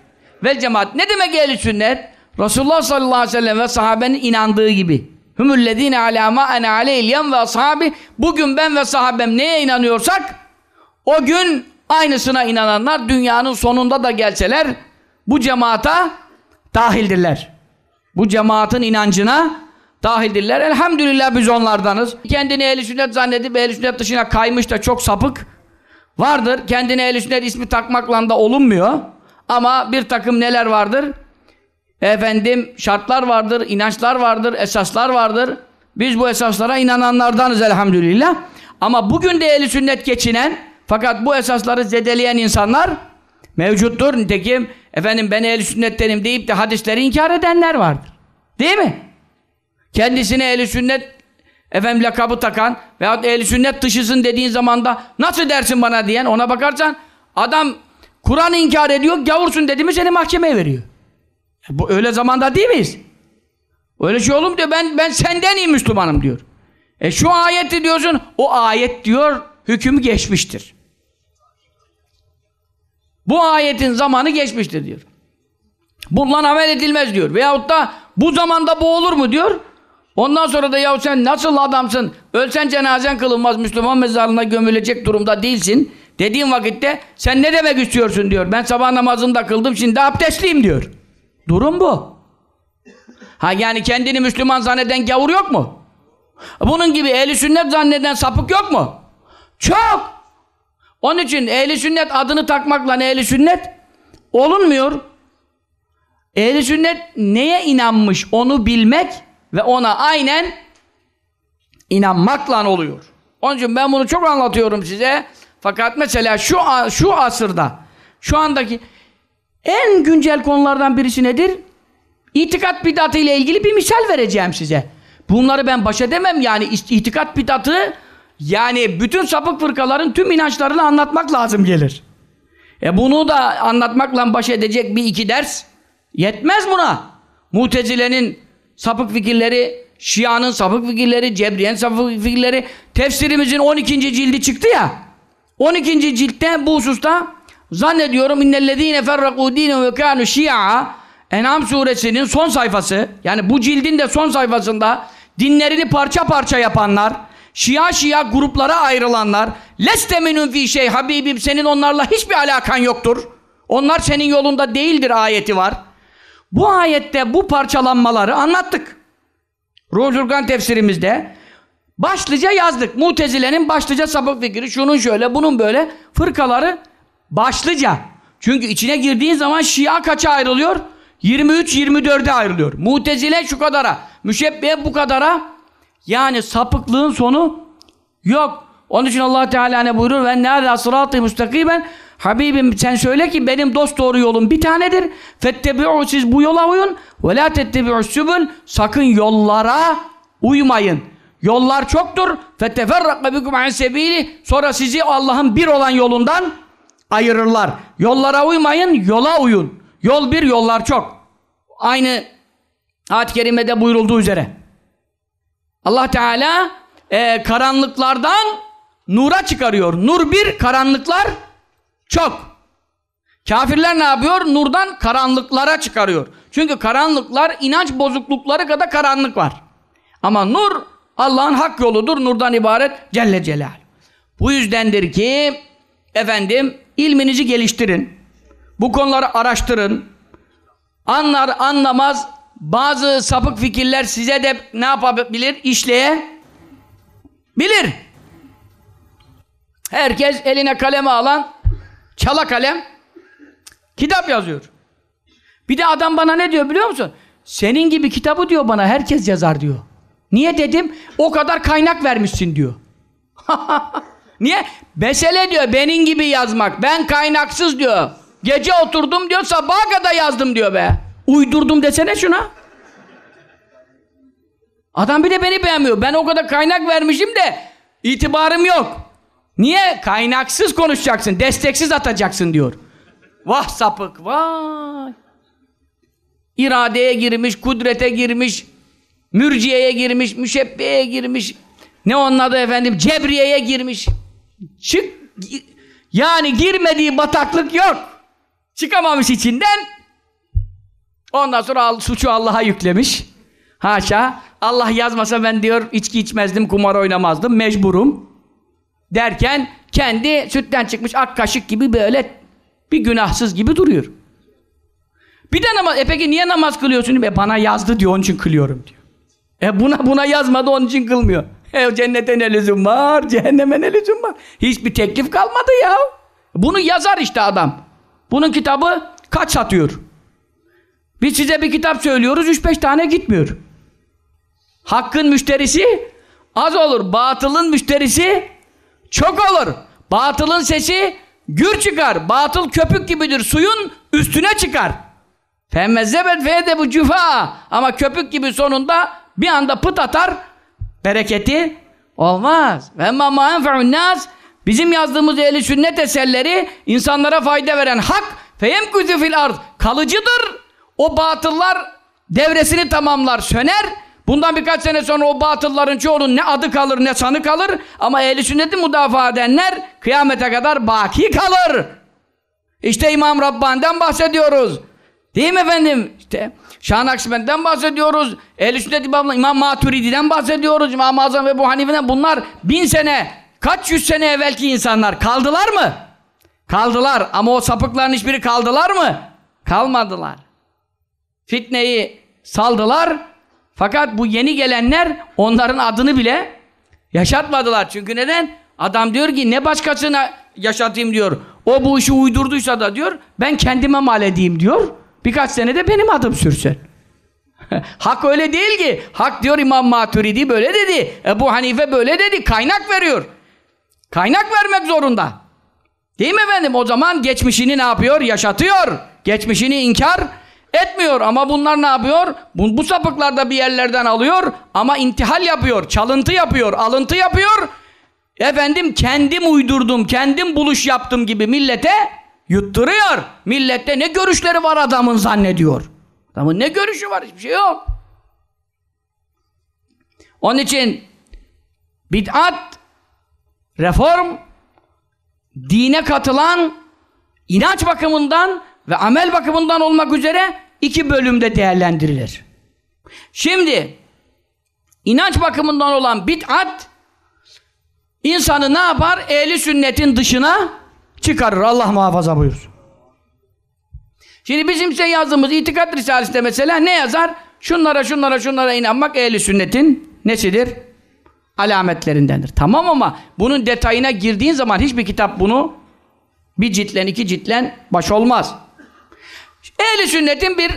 ve cemaat. Ne demek ehli sünnet? Resulullah sallallahu aleyhi ve sellem ve sahabenin inandığı gibi. Hümüllezine alâ ma ene aleyhilyem ve ashabi. Bugün ben ve sahabem neye inanıyorsak o gün aynısına inananlar dünyanın sonunda da gelseler bu cemaata dahildirler. Bu cemaatin inancına dahildirler. Elhamdülillah biz onlardanız. Kendini ehl sünnet zannedip ehl sünnet dışına kaymış da çok sapık vardır. Kendine ehl sünnet ismi takmakla da olunmuyor. Ama bir takım neler vardır? Efendim şartlar vardır, inançlar vardır, esaslar vardır. Biz bu esaslara inananlardanız elhamdülillah. Ama bugün de eli sünnet geçinen fakat bu esasları zedeleyen insanlar mevcuttur. Nitekim efendim ben ehli sünnettenim deyip de hadisleri inkar edenler vardır. Değil mi? Kendisine ehli sünnet efendim lakabı takan veyahut ehli sünnet dışısın dediğin zaman da nasıl dersin bana diyen ona bakarsan adam Kur'an inkar ediyor gavursun dedi mi seni mahkemeye veriyor. Bu öyle zamanda değil miyiz? Öyle şey olur mu diyor ben ben senden iyi Müslümanım diyor. E şu ayeti diyorsun o ayet diyor hüküm geçmiştir. Bu ayetin zamanı geçmiştir diyor. Bununla amel edilmez diyor. Veyahut da bu zamanda bu olur mu diyor. Ondan sonra da ya sen nasıl adamsın? Ölsen cenazen kılınmaz. Müslüman mezarlığına gömülecek durumda değilsin. Dediğin vakitte sen ne demek istiyorsun diyor. Ben sabah namazını da kıldım şimdi abdestliyim diyor. Durum bu. Ha yani kendini Müslüman zanneden gavur yok mu? Bunun gibi ehli sünnet zanneden sapık yok mu? Çok. Onun için ehli sünnet adını takmakla ehli sünnet olunmuyor. Ehli sünnet neye inanmış onu bilmek ve ona aynen inanmakla oluyor. Onun için ben bunu çok anlatıyorum size. Fakat mesela şu şu asırda şu andaki en güncel konulardan birisi nedir? İtikat bidatı ile ilgili bir misal vereceğim size. Bunları ben baş edemem yani itikat bidatı yani bütün sapık fırkaların tüm inançlarını anlatmak lazım gelir. E bunu da anlatmakla baş edecek bir iki ders yetmez buna. Mutezile'nin sapık fikirleri, Şia'nın sapık fikirleri, Cebriye'nin sapık fikirleri, tefsirimizin 12. cildi çıktı ya. 12. ciltte bu hususta zannediyorum innellezîne ferrakû dîne ve kânû şi'a En'am suresinin son sayfası yani bu cildin de son sayfasında dinlerini parça parça yapanlar Şia Şia gruplara ayrılanlar leste minun fi şey Habibim senin onlarla hiçbir alakan yoktur. Onlar senin yolunda değildir ayeti var. Bu ayette bu parçalanmaları anlattık. Ruhul tefsirimizde başlıca yazdık. Mutezile'nin başlıca sapık fikri şunun şöyle bunun böyle fırkaları başlıca. Çünkü içine girdiğin zaman Şia kaça ayrılıyor? 23-24'e ayrılıyor. Mutezile şu kadara, müşebbiye bu kadara yani sapıklığın sonu yok. Onun için Allah Teala ne buyurur? Ve nerede sıratı müstakiben Habibim sen söyle ki benim dost doğru yolum bir tanedir. Fettebi'u siz bu yola uyun. Ve la tettebi'u sübül sakın yollara uymayın. Yollar çoktur. Fetteferrakka bikum an sebili sonra sizi Allah'ın bir olan yolundan ayırırlar. Yollara uymayın, yola uyun. Yol bir, yollar çok. Aynı ayet-i kerimede buyurulduğu üzere. Allah Teala e, karanlıklardan nura çıkarıyor. Nur bir, karanlıklar çok. Kafirler ne yapıyor? Nurdan karanlıklara çıkarıyor. Çünkü karanlıklar inanç bozuklukları kadar karanlık var. Ama nur Allah'ın hak yoludur. Nurdan ibaret Celle Celal. Bu yüzdendir ki efendim ilminizi geliştirin. Bu konuları araştırın. Anlar anlamaz bazı sapık fikirler size de ne yapabilir? İşleye bilir. Herkes eline kalemi alan çala kalem kitap yazıyor. Bir de adam bana ne diyor biliyor musun? Senin gibi kitabı diyor bana herkes yazar diyor. Niye dedim? O kadar kaynak vermişsin diyor. [LAUGHS] Niye? Mesele diyor benim gibi yazmak. Ben kaynaksız diyor. Gece oturdum diyor sabaha kadar yazdım diyor be. Uydurdum desene şuna. Adam bir de beni beğenmiyor. Ben o kadar kaynak vermişim de itibarım yok. Niye? Kaynaksız konuşacaksın, desteksiz atacaksın diyor. Vah sapık, vay. İradeye girmiş, kudrete girmiş, mürciyeye girmiş, müşebbeye girmiş. Ne onun adı efendim? Cebriye'ye girmiş. Çık. Yani girmediği bataklık yok. Çıkamamış içinden. Ondan sonra suçu Allah'a yüklemiş. Haşa. Allah yazmasa ben diyor içki içmezdim, kumar oynamazdım, mecburum. Derken kendi sütten çıkmış ak kaşık gibi böyle bir günahsız gibi duruyor. Bir de namaz, e peki niye namaz kılıyorsun? E bana yazdı diyor, onun için kılıyorum diyor. E buna buna yazmadı, onun için kılmıyor. E cennete ne lüzum var, [LAUGHS] cehenneme ne lüzum var. Hiçbir teklif kalmadı ya. Bunu yazar işte adam. Bunun kitabı kaç satıyor? Biz size bir kitap söylüyoruz, 3-5 tane gitmiyor. Hakkın müşterisi az olur, batılın müşterisi çok olur. Batılın sesi gür çıkar. Batıl köpük gibidir, suyun üstüne çıkar. Femmezzebet feyde bu cüfa. Ama köpük gibi sonunda bir anda pıt atar, bereketi olmaz. Ve ma enfe'un nas Bizim yazdığımız ehli sünnet eserleri insanlara fayda veren hak feyemkuzu fil ard kalıcıdır. O batıllar devresini tamamlar, söner. Bundan birkaç sene sonra o batılların çoğunun ne adı kalır ne sanı kalır ama ehli sünneti müdafaa edenler kıyamete kadar baki kalır. İşte İmam Rabbani'den bahsediyoruz. Değil mi efendim? İşte Şah Nakşibend'den bahsediyoruz. Ehl-i Sünnet İmam, İmam Maturidi'den bahsediyoruz. İmam Azam ve Bu Hanife'den bunlar bin sene, kaç yüz sene evvelki insanlar kaldılar mı? Kaldılar ama o sapıkların hiçbiri kaldılar mı? Kalmadılar. Fitneyi saldılar. Fakat bu yeni gelenler onların adını bile yaşatmadılar. Çünkü neden? Adam diyor ki ne başkasına yaşatayım diyor. O bu işi uydurduysa da diyor ben kendime mal edeyim diyor. Birkaç senede benim adım sürsün. [LAUGHS] Hak öyle değil ki. Hak diyor İmam Maturidi böyle dedi. Ebu Hanife böyle dedi. Kaynak veriyor. Kaynak vermek zorunda. Değil mi efendim? O zaman geçmişini ne yapıyor? Yaşatıyor. Geçmişini inkar etmiyor. Ama bunlar ne yapıyor? Bu, bu sapıklar da bir yerlerden alıyor ama intihal yapıyor. Çalıntı yapıyor. Alıntı yapıyor. Efendim kendim uydurdum, kendim buluş yaptım gibi millete yutturuyor. Millette ne görüşleri var adamın zannediyor. Adamın ne görüşü var? Hiçbir şey yok. Onun için bid'at, reform, dine katılan inanç bakımından ve amel bakımından olmak üzere iki bölümde değerlendirilir. Şimdi inanç bakımından olan bid'at insanı ne yapar? Ehli sünnetin dışına çıkarır. Allah muhafaza buyursun. Şimdi bizim size yazdığımız itikat risalesinde mesela ne yazar? Şunlara şunlara şunlara inanmak ehli sünnetin nesidir? Alametlerindendir. Tamam ama bunun detayına girdiğin zaman hiçbir kitap bunu bir ciltlen iki ciltlen baş olmaz. Ehli sünnetin bir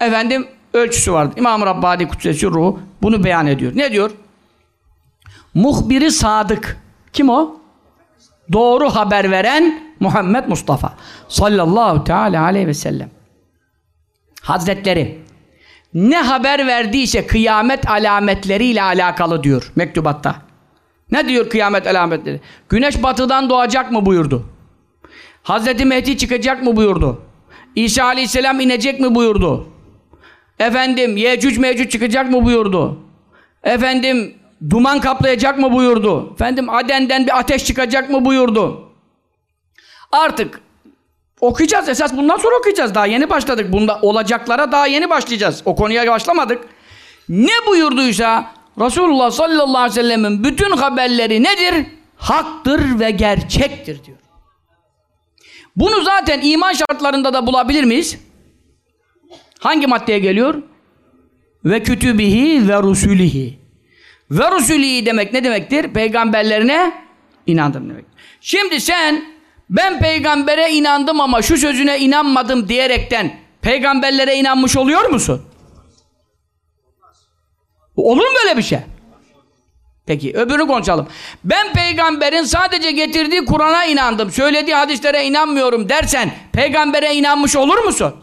efendim ölçüsü vardır. İmam Rabbani Kutsesi Ruhu bunu beyan ediyor. Ne diyor? Muhbiri sadık. Kim o? Doğru haber veren Muhammed Mustafa sallallahu teala aleyhi ve sellem. Hazretleri ne haber verdiyse kıyamet alametleriyle alakalı diyor mektubatta. Ne diyor kıyamet alametleri? Güneş batıdan doğacak mı buyurdu. Hazreti Mehdi çıkacak mı buyurdu. İsa aleyhisselam inecek mi buyurdu. Efendim Yecüc Mecüc çıkacak mı buyurdu. Efendim duman kaplayacak mı buyurdu. Efendim Aden'den bir ateş çıkacak mı buyurdu. Artık okuyacağız. Esas bundan sonra okuyacağız. Daha yeni başladık. Bunda olacaklara daha yeni başlayacağız. O konuya başlamadık. Ne buyurduysa Resulullah sallallahu aleyhi ve sellemin bütün haberleri nedir? Haktır ve gerçektir diyor. Bunu zaten iman şartlarında da bulabilir miyiz? Hangi maddeye geliyor? Ve kütübihi ve rusulihi. Ve rusulihi demek ne demektir? Peygamberlerine inandım demek. Şimdi sen ben peygambere inandım ama şu sözüne inanmadım diyerekten peygamberlere inanmış oluyor musun? Olur mu böyle bir şey? Peki öbürünü konuşalım. Ben peygamberin sadece getirdiği Kur'an'a inandım, söylediği hadislere inanmıyorum dersen peygambere inanmış olur musun?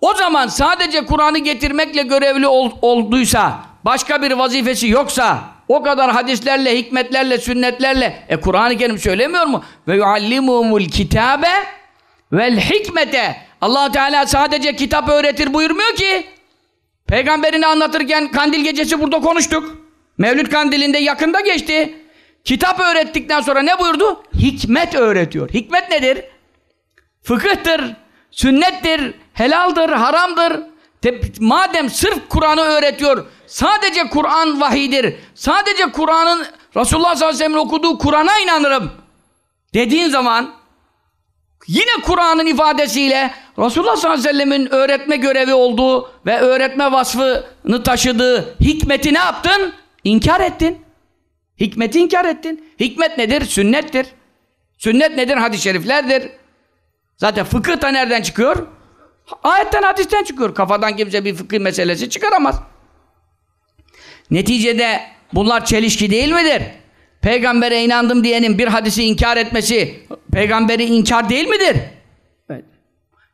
O zaman sadece Kur'an'ı getirmekle görevli ol, olduysa, başka bir vazifesi yoksa, o kadar hadislerle, hikmetlerle, sünnetlerle, e Kur'an-ı Kerim söylemiyor mu? Ve yuallimumul kitabe vel hikmete. allah Teala sadece kitap öğretir buyurmuyor ki. Peygamberini anlatırken kandil gecesi burada konuştuk. Mevlüt kandilinde yakında geçti. Kitap öğrettikten sonra ne buyurdu? Hikmet öğretiyor. Hikmet nedir? Fıkıhtır, sünnettir, helaldir, haramdır. Madem sırf Kur'an'ı öğretiyor, sadece Kur'an vahidir, sadece Kur'an'ın Resulullah sallallahu aleyhi ve okuduğu Kur'an'a inanırım dediğin zaman yine Kur'an'ın ifadesiyle Resulullah sallallahu aleyhi ve sellemin öğretme görevi olduğu ve öğretme vasfını taşıdığı hikmeti ne yaptın? İnkar ettin. Hikmeti inkar ettin. Hikmet nedir? Sünnettir. Sünnet nedir? Hadis-i şeriflerdir. Zaten fıkıh da nereden çıkıyor? Ayetten hadisten çıkıyor. Kafadan kimse bir fıkıh meselesi çıkaramaz. Neticede bunlar çelişki değil midir? Peygambere inandım diyenin bir hadisi inkar etmesi peygamberi inkar değil midir? Evet.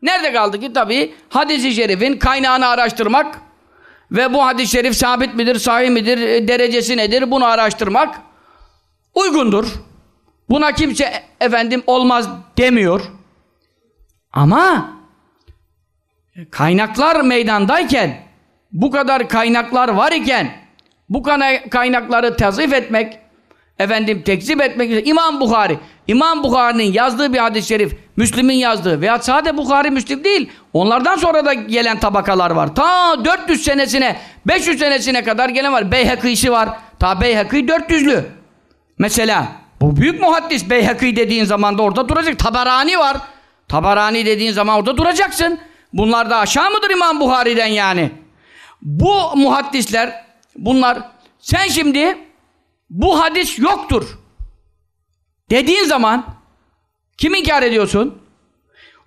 Nerede kaldı ki? Tabii hadisi şerifin kaynağını araştırmak ve bu hadis-i şerif sabit midir, sahih midir, e, derecesi nedir bunu araştırmak uygundur. Buna kimse efendim olmaz demiyor. Ama kaynaklar meydandayken bu kadar kaynaklar var iken bu kaynakları tezif etmek efendim tekzip etmek İmam Bukhari İmam Bukhari'nin yazdığı bir hadis-i şerif Müslim'in yazdığı veya sade Bukhari Müslim değil onlardan sonra da gelen tabakalar var. Ta 400 senesine 500 senesine kadar gelen var. Beyhekî'si var. Ta Beyhekî 400'lü mesela bu büyük muhaddis Beyhekî dediğin zaman da orada duracak. Tabarani var. Tabarani dediğin zaman orada duracaksın bunlar da aşağı mıdır İmam Bukhari'den yani bu muhaddisler bunlar sen şimdi bu hadis yoktur dediğin zaman kim inkar ediyorsun?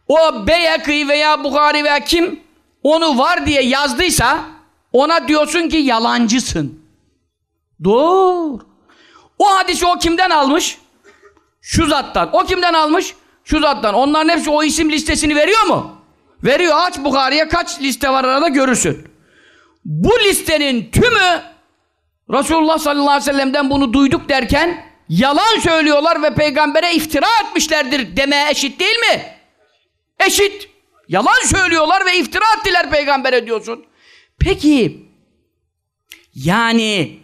O Beyhekî veya Bukhari veya kim onu var diye yazdıysa ona diyorsun ki yalancısın. Dur. O hadisi o kimden almış? Şu zattan. O kimden almış? Şu zattan. Onların hepsi o isim listesini veriyor mu? Veriyor. Aç Bukhari'ye kaç liste var arada görürsün. Bu listenin tümü Resulullah sallallahu aleyhi ve sellem'den bunu duyduk derken yalan söylüyorlar ve peygambere iftira etmişlerdir demeye eşit değil mi? Eşit. Yalan söylüyorlar ve iftira ettiler peygambere diyorsun. Peki yani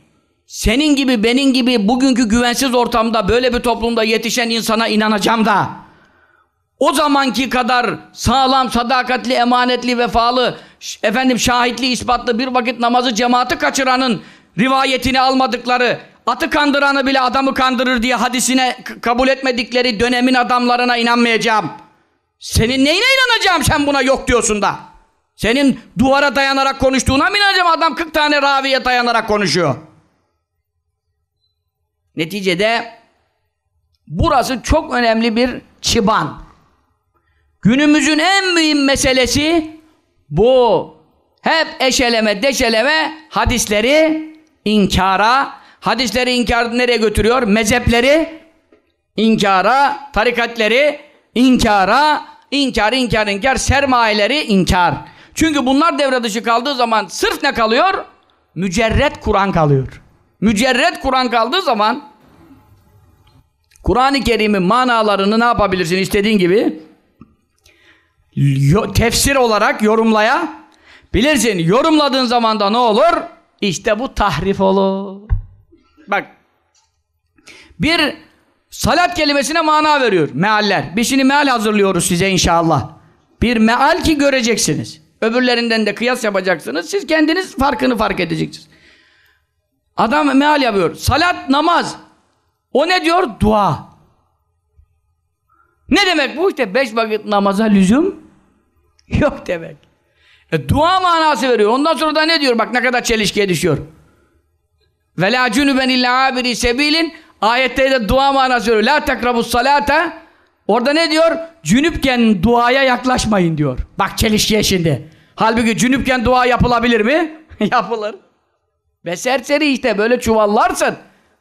senin gibi benim gibi bugünkü güvensiz ortamda böyle bir toplumda yetişen insana inanacağım da o zamanki kadar sağlam, sadakatli, emanetli, vefalı, efendim şahitli, ispatlı bir vakit namazı cemaati kaçıranın rivayetini almadıkları, atı kandıranı bile adamı kandırır diye hadisine kabul etmedikleri dönemin adamlarına inanmayacağım. Senin neyine inanacağım sen buna yok diyorsun da? Senin duvara dayanarak konuştuğuna mı inanacağım? Adam 40 tane raviye dayanarak konuşuyor. Neticede burası çok önemli bir çıban. Günümüzün en mühim meselesi bu. Hep eşeleme, deşeleme hadisleri inkara, hadisleri inkar nereye götürüyor? Mezhepleri inkara, tarikatleri inkara, inkar, inkar, inkar, sermayeleri inkar. Çünkü bunlar devre dışı kaldığı zaman sırf ne kalıyor? Mücerret Kur'an kalıyor. Mücerret Kur'an kaldığı zaman Kur'an-ı Kerim'in manalarını ne yapabilirsin istediğin gibi tefsir olarak yorumlaya bilirsin. Yorumladığın zaman da ne olur? İşte bu tahrif olur. Bak bir salat kelimesine mana veriyor. Mealler. Biz şimdi meal hazırlıyoruz size inşallah. Bir meal ki göreceksiniz. Öbürlerinden de kıyas yapacaksınız. Siz kendiniz farkını fark edeceksiniz. Adam meal yapıyor. Salat, namaz. O ne diyor? Dua. Ne demek bu? İşte beş vakit namaza lüzum [LAUGHS] yok demek. E, dua manası veriyor. Ondan sonra da ne diyor? Bak ne kadar çelişkiye düşüyor. Ve la cunuben illa abiri sebilin ayette de dua manası veriyor. La takrabus salata orada ne diyor? Cünüpken duaya yaklaşmayın diyor. Bak çelişkiye şimdi. Halbuki cünüpken dua yapılabilir mi? [LAUGHS] Yapılır. Ve serseri işte böyle çuvallarsın.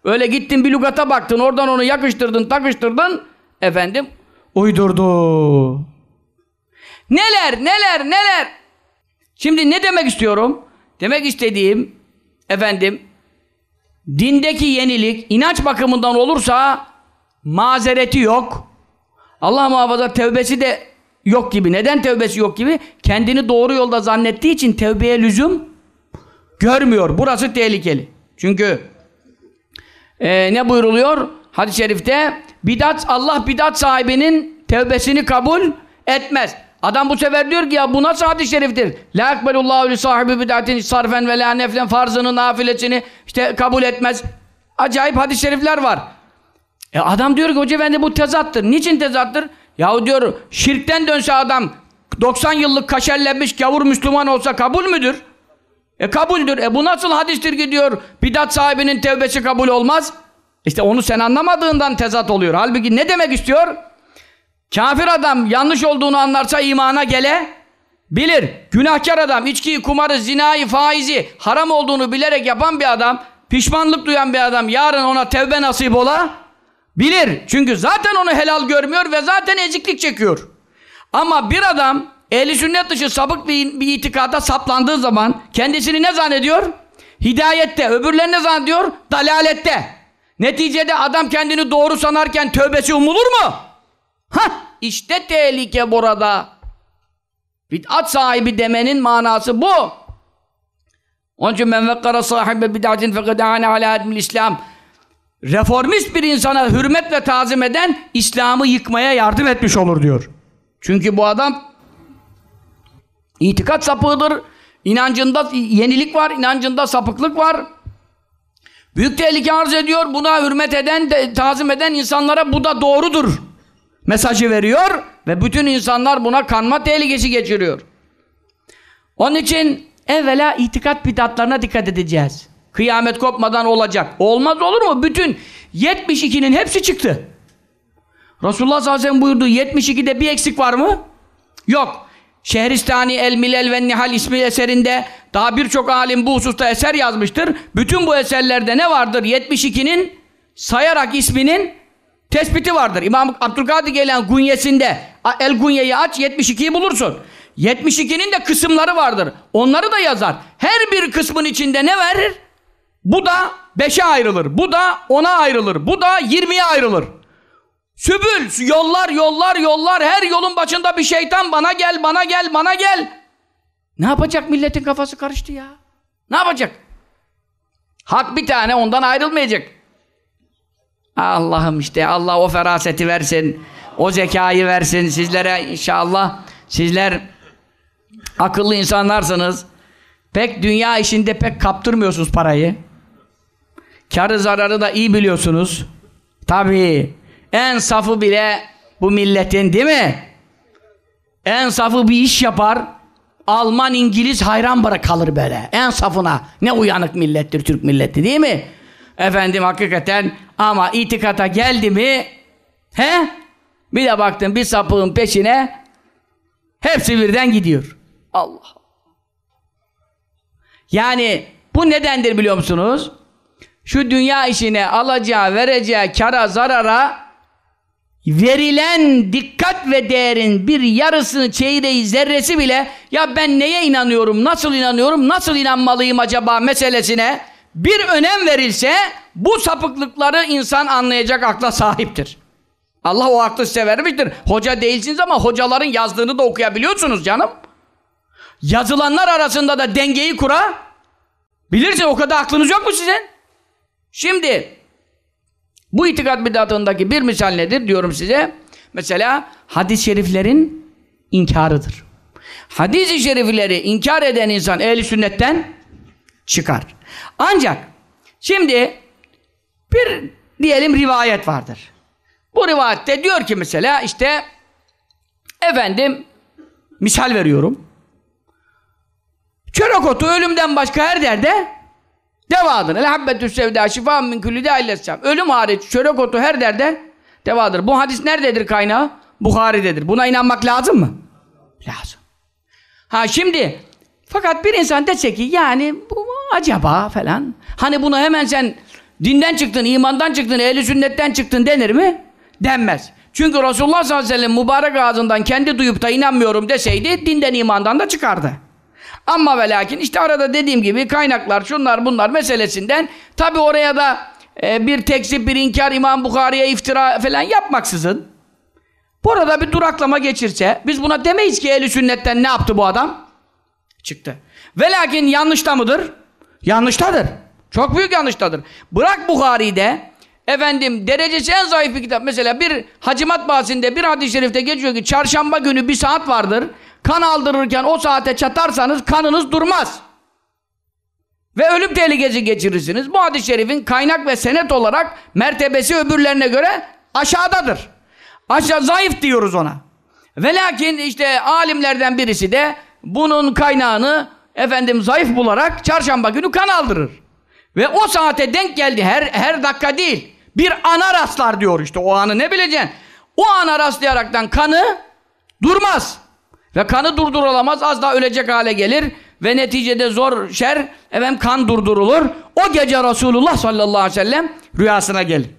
Öyle gittin bir lugata baktın oradan onu yakıştırdın takıştırdın efendim uydurdu. Neler neler neler. Şimdi ne demek istiyorum? Demek istediğim efendim dindeki yenilik inanç bakımından olursa mazereti yok. Allah muhafaza tevbesi de yok gibi. Neden tevbesi yok gibi? Kendini doğru yolda zannettiği için tevbeye lüzum görmüyor. Burası tehlikeli. Çünkü e, ne buyruluyor? Hadis-i şerifte bidat Allah bidat sahibinin tevbesini kabul etmez. Adam bu sefer diyor ki ya bu nasıl hadis-i şeriftir? La ekbelullahu li sahibi bidatin sarfen ve la neflen farzını nafilesini işte kabul etmez. Acayip hadis-i şerifler var. E adam diyor ki hoca efendi bu tezattır. Niçin tezattır? Yahu diyor şirkten dönse adam 90 yıllık kaşerlenmiş gavur Müslüman olsa kabul müdür? E kabuldür. E bu nasıl hadistir ki diyor bidat sahibinin tevbesi kabul olmaz? İşte onu sen anlamadığından tezat oluyor. Halbuki ne demek istiyor? Kafir adam yanlış olduğunu anlarsa imana gele bilir. Günahkar adam içkiyi, kumarı, zinayı, faizi haram olduğunu bilerek yapan bir adam, pişmanlık duyan bir adam yarın ona tevbe nasip ola bilir. Çünkü zaten onu helal görmüyor ve zaten eziklik çekiyor. Ama bir adam ehli sünnet dışı sapık bir, bir itikada saplandığı zaman kendisini ne zannediyor? Hidayette. Öbürlerini ne zannediyor? Dalalette. Neticede adam kendini doğru sanarken tövbesi umulur mu? Hah işte tehlike burada. Bid'at sahibi demenin manası bu. Onun için men vekkara sahibe bid'atin fekadâne alâ edmil İslam. Reformist bir insana hürmet ve tazim eden İslam'ı yıkmaya yardım etmiş olur diyor. Çünkü bu adam itikat sapığıdır. İnancında yenilik var, inancında sapıklık var. Büyük tehlike arz ediyor. Buna hürmet eden, de, tazim eden insanlara bu da doğrudur. Mesajı veriyor ve bütün insanlar buna kanma tehlikesi geçiriyor. Onun için evvela itikat bidatlarına dikkat edeceğiz. Kıyamet kopmadan olacak. Olmaz olur mu? Bütün 72'nin hepsi çıktı. Resulullah sallallahu aleyhi ve sellem buyurdu 72'de bir eksik var mı? Yok. Şehristani El Milel ve Nihal ismi eserinde daha birçok alim bu hususta eser yazmıştır. Bütün bu eserlerde ne vardır? 72'nin sayarak isminin tespiti vardır. İmam Abdülkadir gelen Gunyesinde El Gunye'yi aç 72'yi bulursun. 72'nin de kısımları vardır. Onları da yazar. Her bir kısmın içinde ne verir? Bu da 5'e ayrılır. Bu da 10'a ayrılır. Bu da 20'ye ayrılır. Sübül, yollar, yollar, yollar. Her yolun başında bir şeytan bana gel, bana gel, bana gel. Ne yapacak milletin kafası karıştı ya? Ne yapacak? Hak bir tane ondan ayrılmayacak. Allah'ım işte Allah o feraseti versin. O zekayı versin sizlere inşallah. Sizler akıllı insanlarsınız. Pek dünya işinde pek kaptırmıyorsunuz parayı. Karı zararı da iyi biliyorsunuz. Tabii. En safı bile bu milletin değil mi? En safı bir iş yapar. Alman, İngiliz hayran bırakılır böyle. En safına. Ne uyanık millettir Türk milleti değil mi? Efendim hakikaten ama itikata geldi mi he? Bir de baktın bir sapığın peşine hepsi birden gidiyor. Allah. Yani bu nedendir biliyor musunuz? Şu dünya işine alacağı, vereceği kara, zarara verilen dikkat ve değerin bir yarısını, çeyreği, zerresi bile ya ben neye inanıyorum, nasıl inanıyorum, nasıl inanmalıyım acaba meselesine bir önem verilse bu sapıklıkları insan anlayacak akla sahiptir. Allah o aklı size vermiştir. Hoca değilsiniz ama hocaların yazdığını da okuyabiliyorsunuz canım. Yazılanlar arasında da dengeyi kura bilirsin o kadar aklınız yok mu sizin? Şimdi bu itikat bidatındaki bir misal nedir diyorum size. Mesela hadis-i şeriflerin inkarıdır. Hadis-i şerifleri inkar eden insan ehli sünnetten çıkar. Ancak şimdi bir diyelim rivayet vardır. Bu rivayette diyor ki mesela işte efendim misal veriyorum. Çörek otu ölümden başka her derde devadır. El habbetü sevda şifa min kulli dâillessam. Ölüm hariç çörek otu her derde devadır. Bu hadis nerededir kaynağı? Bukhari'dedir. Buna inanmak lazım mı? Lazım. Ha şimdi fakat bir insan dese ki yani bu acaba falan. Hani bunu hemen sen dinden çıktın, imandan çıktın, ehli sünnetten çıktın denir mi? Denmez. Çünkü Resulullah sallallahu aleyhi ve sellem mübarek ağzından kendi duyup da inanmıyorum deseydi dinden imandan da çıkardı. Ama ve lakin işte arada dediğim gibi kaynaklar şunlar bunlar meselesinden tabi oraya da e, bir tekzip bir inkar İmam Bukhari'ye iftira falan yapmaksızın burada bir duraklama geçirse biz buna demeyiz ki ehli sünnetten ne yaptı bu adam? Çıktı. Ve lakin yanlışta mıdır? Yanlıştadır. Çok büyük yanlıştadır. Bırak Bukhari'de efendim derecesi en zayıf bir kitap. Mesela bir Hacimat bahsinde bir hadis-i şerifte geçiyor ki çarşamba günü bir saat vardır. Kan aldırırken o saate çatarsanız kanınız durmaz. Ve ölüm tehlikesi geçirirsiniz. Bu hadis-i şerifin kaynak ve senet olarak mertebesi öbürlerine göre aşağıdadır. Aşağı zayıf diyoruz ona. Ve lakin işte alimlerden birisi de bunun kaynağını efendim zayıf bularak çarşamba günü kan aldırır. Ve o saate denk geldi. Her, her dakika değil. Bir ana rastlar diyor işte. O anı ne bileceksin? O ana rastlayaraktan kanı durmaz. Ve kanı durdurulamaz. Az daha ölecek hale gelir. Ve neticede zor şer efendim kan durdurulur. O gece Resulullah sallallahu aleyhi ve sellem rüyasına gelir.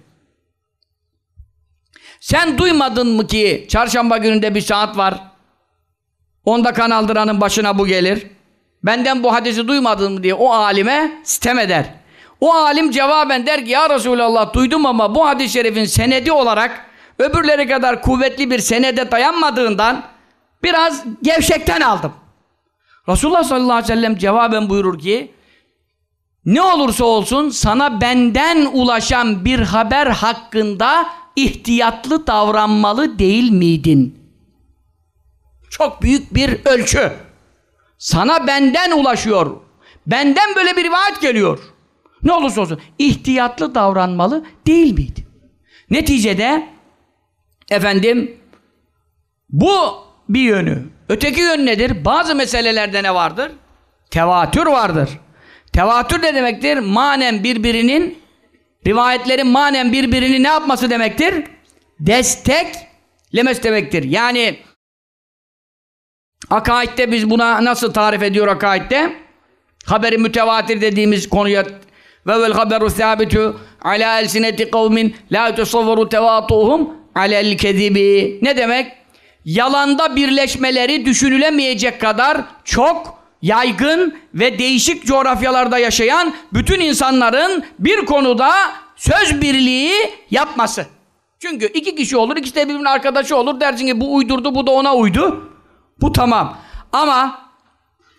Sen duymadın mı ki çarşamba gününde bir saat var. Onda kan aldıranın başına bu gelir. Benden bu hadisi duymadın mı diye o alime sitem eder. O alim cevaben der ki ya Resulallah duydum ama bu hadis-i şerifin senedi olarak öbürleri kadar kuvvetli bir senede dayanmadığından biraz gevşekten aldım. Resulullah sallallahu aleyhi ve sellem cevaben buyurur ki ne olursa olsun sana benden ulaşan bir haber hakkında ihtiyatlı davranmalı değil miydin? Çok büyük bir ölçü. Sana benden ulaşıyor. Benden böyle bir rivayet geliyor. Ne olursa olsun ihtiyatlı davranmalı değil miydi? Neticede efendim bu bir yönü. Öteki yön nedir? Bazı meselelerde ne vardır? Tevatür vardır. Tevatür ne demektir? Manen birbirinin rivayetlerin manen birbirini ne yapması demektir? Desteklemesi demektir. Yani akaidde biz buna nasıl tarif ediyor akaidde? Haberi mütevatir dediğimiz konuya ve vel haberu sabitu ala elsineti kavmin la tusavvaru tevatuhum alel kezibi. Ne demek? Yalanda birleşmeleri düşünülemeyecek kadar çok yaygın ve değişik coğrafyalarda yaşayan bütün insanların bir konuda söz birliği yapması. Çünkü iki kişi olur, ikisi de birbirinin arkadaşı olur. Dersin ki bu uydurdu, bu da ona uydu. Bu tamam. Ama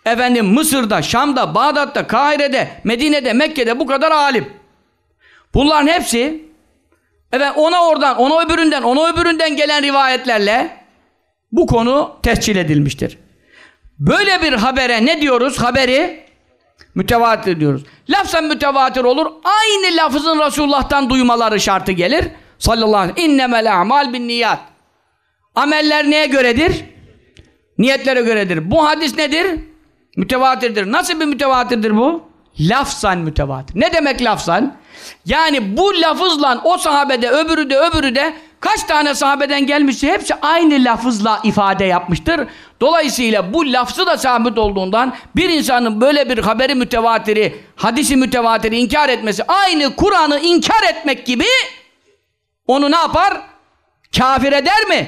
efendim Mısır'da, Şam'da, Bağdat'ta, Kahire'de, Medine'de, Mekke'de bu kadar alim. Bunların hepsi efendim ona oradan, ona öbüründen, ona öbüründen gelen rivayetlerle bu konu tescil edilmiştir. Böyle bir habere ne diyoruz? Haberi mütevatir diyoruz. Lafzen mütevatir olur. Aynı lafızın Resulullah'tan duymaları şartı gelir. Sallallahu aleyhi ve sellem. İnnemel a'mal bin niyat. Ameller neye göredir? Niyetlere göredir. Bu hadis nedir? Mütevatirdir. Nasıl bir mütevatirdir bu? Lafzan mütevatir. Ne demek lafzan? Yani bu lafızla o sahabede öbürü de öbürü de kaç tane sahabeden gelmişse hepsi aynı lafızla ifade yapmıştır. Dolayısıyla bu lafzı da sabit olduğundan bir insanın böyle bir haberi mütevatiri, hadisi mütevatiri inkar etmesi aynı Kur'an'ı inkar etmek gibi onu ne yapar? Kafir eder mi?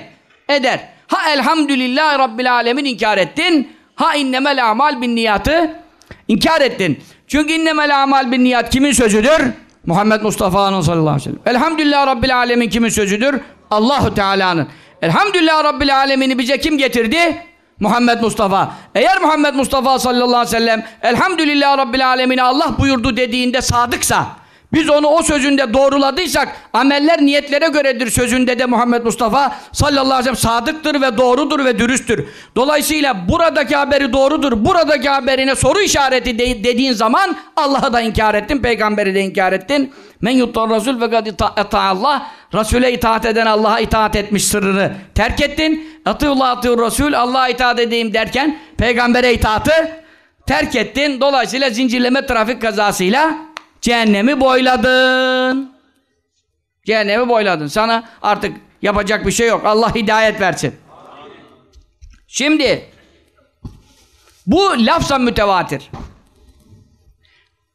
Eder. Ha elhamdülillah Rabbil alemin inkar ettin. Ha innemel amal bin niyatı inkar ettin. Çünkü innemel amal bin niyat kimin sözüdür? Muhammed Mustafa'nın sallallahu aleyhi ve sellem. Elhamdülillah Rabbil alemin kimin sözüdür? Allahu Teala'nın. Elhamdülillah Rabbil alemini bize kim getirdi? Muhammed Mustafa. Eğer Muhammed Mustafa sallallahu aleyhi ve sellem Elhamdülillah Rabbil alemine Allah buyurdu dediğinde sadıksa biz onu o sözünde doğruladıysak ameller niyetlere göredir sözünde de Muhammed Mustafa sallallahu aleyhi ve sellem sadıktır ve doğrudur ve dürüsttür. Dolayısıyla buradaki haberi doğrudur. Buradaki haberine soru işareti de dediğin zaman Allah'ı da inkar ettin, peygamberi de inkar ettin. Men yuttar Resul ve gadi Allah. Resul'e itaat eden Allah'a itaat etmiş sırrını terk ettin. Atıyullah atıyur Resul Allah'a itaat edeyim derken peygambere itaatı terk ettin. Dolayısıyla zincirleme trafik kazasıyla Cehennemi boyladın. Cehennemi boyladın. Sana artık yapacak bir şey yok. Allah hidayet versin. Şimdi bu lafzan mütevatir.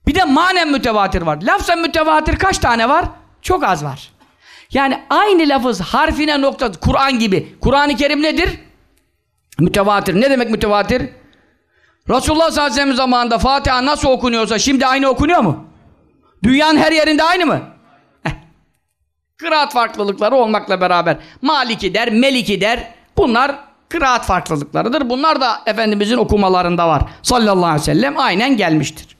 Bir de manen mütevatir var. Lafzan mütevatir kaç tane var? Çok az var. Yani aynı lafız harfine nokta Kur'an gibi. Kur'an-ı Kerim nedir? Mütevatir. Ne demek mütevatir? Resulullah sallallahu aleyhi ve sellem zamanında Fatiha nasıl okunuyorsa şimdi aynı okunuyor mu? Dünyanın her yerinde aynı mı? Heh. Kıraat farklılıkları olmakla beraber Maliki der, Meliki der. Bunlar kıraat farklılıklarıdır. Bunlar da Efendimizin okumalarında var. Sallallahu aleyhi ve sellem aynen gelmiştir.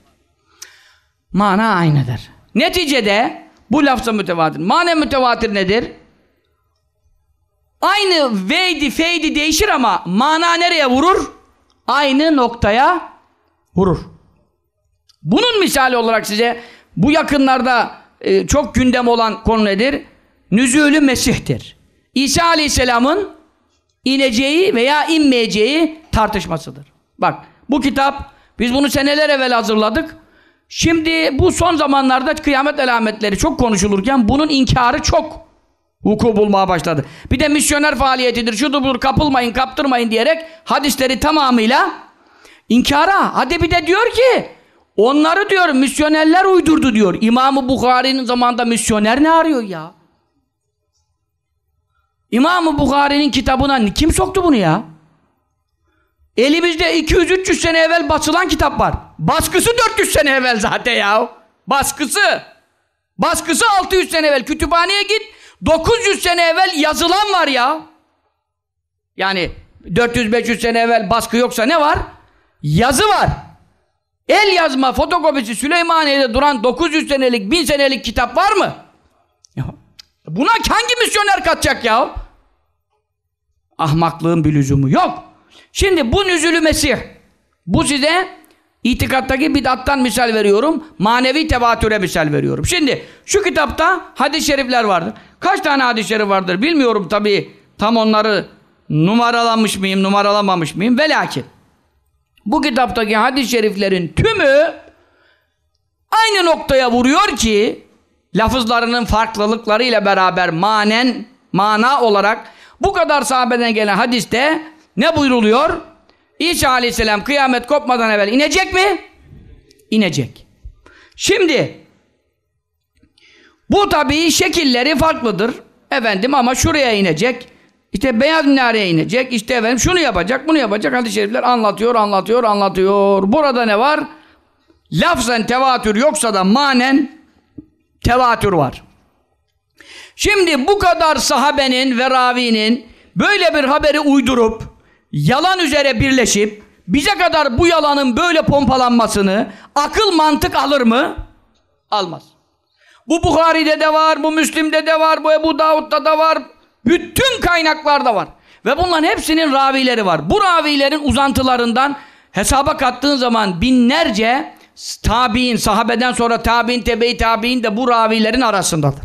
Mana aynıdır. Neticede bu lafza mütevatir. Mane mütevatir nedir? Aynı veydi, feydi değişir ama mana nereye vurur? Aynı noktaya vurur. Bunun misali olarak size bu yakınlarda e, çok gündem olan konu nedir? Nüzülü Mesih'tir. İsa Aleyhisselam'ın ineceği veya inmeyeceği tartışmasıdır. Bak bu kitap biz bunu seneler evvel hazırladık. Şimdi bu son zamanlarda kıyamet alametleri çok konuşulurken bunun inkarı çok Vuku bulmaya başladı. Bir de misyoner faaliyetidir. Şudur budur kapılmayın kaptırmayın diyerek hadisleri tamamıyla inkara. Hadi bir de diyor ki onları diyor misyonerler uydurdu diyor. İmam-ı Bukhari'nin zamanında misyoner ne arıyor ya? İmam-ı Bukhari'nin kitabına kim soktu bunu ya? Elimizde 200-300 sene evvel basılan kitap var. Baskısı 400 sene evvel zaten ya. Baskısı. Baskısı 600 sene evvel. Kütüphaneye git. 900 sene evvel yazılan var ya. Yani 400-500 sene evvel baskı yoksa ne var? Yazı var. El yazma fotokopisi Süleymaniye'de duran 900 senelik 1000 senelik kitap var mı? Buna hangi misyoner katacak ya? Ahmaklığın bir lüzumu yok. Şimdi bu nüzülü Mesih. Bu size itikattaki bid'attan misal veriyorum. Manevi tevatüre misal veriyorum. Şimdi şu kitapta hadis-i şerifler vardır. Kaç tane hadis-i şerif vardır bilmiyorum tabii. Tam onları numaralamış mıyım, numaralamamış mıyım? Velakin. Bu kitaptaki hadis-i şeriflerin tümü aynı noktaya vuruyor ki lafızlarının farklılıklarıyla beraber manen, mana olarak bu kadar sahabeden gelen hadiste ne buyruluyor? İsa aleyhisselam kıyamet kopmadan evvel inecek mi? İnecek. Şimdi bu tabii şekilleri farklıdır. Efendim ama şuraya inecek. İşte beyaz minareye inecek. İşte efendim şunu yapacak, bunu yapacak. Hadis-i şerifler anlatıyor, anlatıyor, anlatıyor. Burada ne var? Lafzen tevatür yoksa da manen tevatür var. Şimdi bu kadar sahabenin ve ravinin böyle bir haberi uydurup yalan üzere birleşip bize kadar bu yalanın böyle pompalanmasını akıl mantık alır mı? Almaz. Bu Bukhari'de de var, bu Müslim'de de var, bu Ebu Davud'da da var. Bütün kaynaklarda var. Ve bunların hepsinin ravileri var. Bu ravilerin uzantılarından hesaba kattığın zaman binlerce tabi'in, sahabeden sonra tabi'in, tebe-i tabi'in de bu ravilerin arasındadır.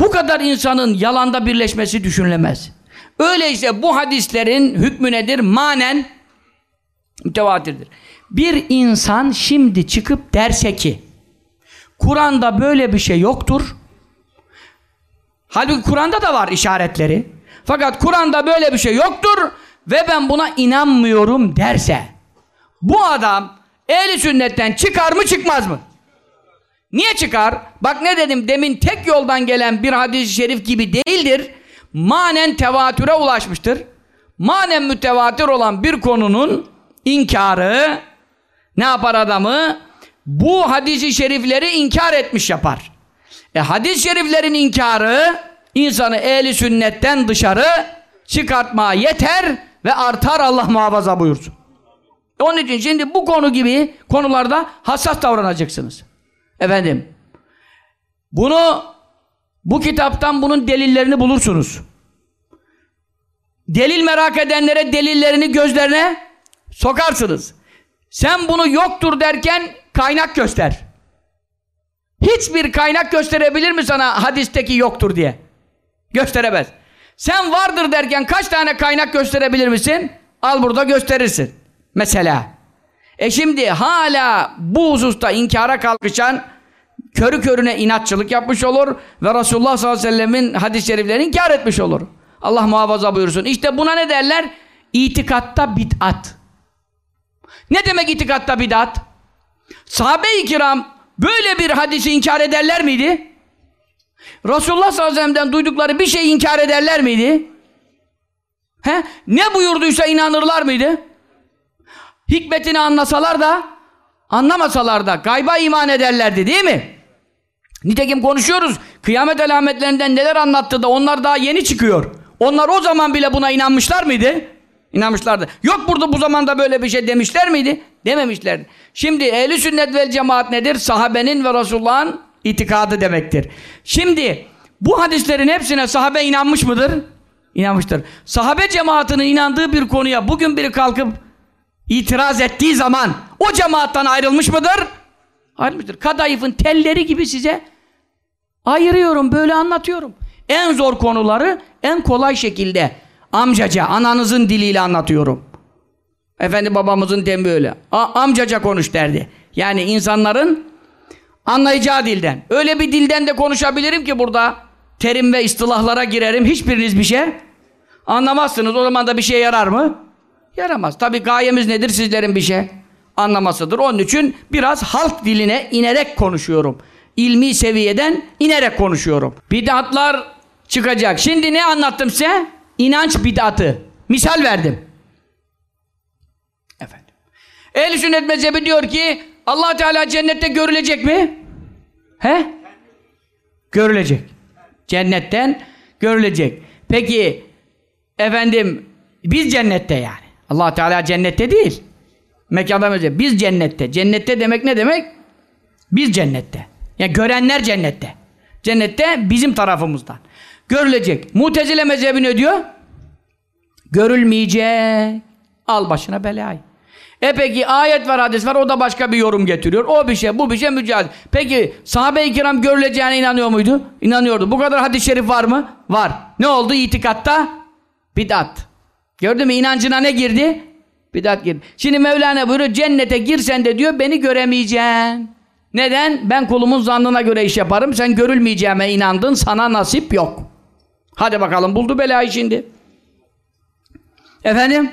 Bu kadar insanın yalanda birleşmesi düşünülemez. Öyleyse bu hadislerin hükmü nedir? Manen mütevatirdir. Bir insan şimdi çıkıp derse ki Kur'an'da böyle bir şey yoktur. Halbuki Kur'an'da da var işaretleri. Fakat Kur'an'da böyle bir şey yoktur ve ben buna inanmıyorum derse bu adam ehli sünnetten çıkar mı çıkmaz mı? Niye çıkar? Bak ne dedim demin tek yoldan gelen bir hadis-i şerif gibi değildir. Manen tevatüre ulaşmıştır. Manen mütevatir olan bir konunun inkarı ne yapar adamı? Bu hadisi şerifleri inkar etmiş yapar. E hadis-i şeriflerin inkarı insanı ehli sünnetten dışarı çıkartmaya yeter ve artar Allah muhafaza buyursun. Onun için şimdi bu konu gibi konularda hassas davranacaksınız. Efendim, bunu bu kitaptan bunun delillerini bulursunuz. Delil merak edenlere delillerini gözlerine sokarsınız. Sen bunu yoktur derken kaynak göster. Hiçbir kaynak gösterebilir mi sana hadisteki yoktur diye? Gösteremez. Sen vardır derken kaç tane kaynak gösterebilir misin? Al burada gösterirsin. Mesela. E şimdi hala bu hususta inkara kalkışan körü körüne inatçılık yapmış olur ve Resulullah sallallahu aleyhi ve sellemin hadis-i şeriflerini inkar etmiş olur. Allah muhafaza buyursun. İşte buna ne derler? İtikatta bid'at. Ne demek itikatta bid'at? Sahabe-i kiram böyle bir hadisi inkar ederler miydi? Resulullah sallallahu aleyhi ve sellem'den duydukları bir şeyi inkar ederler miydi? He? Ne buyurduysa inanırlar mıydı? Hikmetini anlasalar da anlamasalar da gayba iman ederlerdi değil mi? Nitekim konuşuyoruz. Kıyamet alametlerinden neler anlattı da onlar daha yeni çıkıyor. Onlar o zaman bile buna inanmışlar mıydı? İnanmışlardı. Yok burada bu zamanda böyle bir şey demişler miydi? Dememişlerdi. Şimdi ehli sünnet vel cemaat nedir? Sahabenin ve Resulullah'ın itikadı demektir. Şimdi bu hadislerin hepsine sahabe inanmış mıdır? İnanmıştır. Sahabe cemaatinin inandığı bir konuya bugün biri kalkıp itiraz ettiği zaman o cemaattan ayrılmış mıdır? Ayrılmıştır. Kadayıfın telleri gibi size ayırıyorum, böyle anlatıyorum. En zor konuları en kolay şekilde amcaca, ananızın diliyle anlatıyorum. Efendi babamızın tembih öyle. A amcaca konuş derdi. Yani insanların anlayacağı dilden. Öyle bir dilden de konuşabilirim ki burada terim ve istilahlara girerim. Hiçbiriniz bir şey anlamazsınız. O zaman da bir şey yarar mı? Yaramaz. Tabi gayemiz nedir sizlerin bir şey anlamasıdır. Onun için biraz halk diline inerek konuşuyorum. İlmi seviyeden inerek konuşuyorum. Bid'atlar çıkacak. Şimdi ne anlattım size? İnanç bid'atı. Misal verdim. Efendim. Ehl-i sünnet mezhebi diyor ki allah Teala cennette görülecek mi? He? Görülecek. Cennetten görülecek. Peki efendim biz cennette yani. allah Teala cennette değil. Mekanda mezhebi. Biz cennette. Cennette demek ne demek? Biz cennette. Yani görenler cennette. Cennette bizim tarafımızdan. Görülecek. Mutezile mezhebi ne diyor? Görülmeyecek. Al başına belayı. E peki ayet var, hadis var, o da başka bir yorum getiriyor. O bir şey, bu bir şey mücadele. Peki sahabe-i kiram görüleceğine inanıyor muydu? İnanıyordu. Bu kadar hadis-i şerif var mı? Var. Ne oldu itikatta? Bidat. Gördün mü? İnancına ne girdi? Bidat girdi. Şimdi Mevlana buyuruyor, cennete girsen de diyor, beni göremeyeceksin. Neden? Ben kulumun zannına göre iş yaparım. Sen görülmeyeceğime inandın, sana nasip yok. Hadi bakalım, buldu belayı şimdi. Efendim?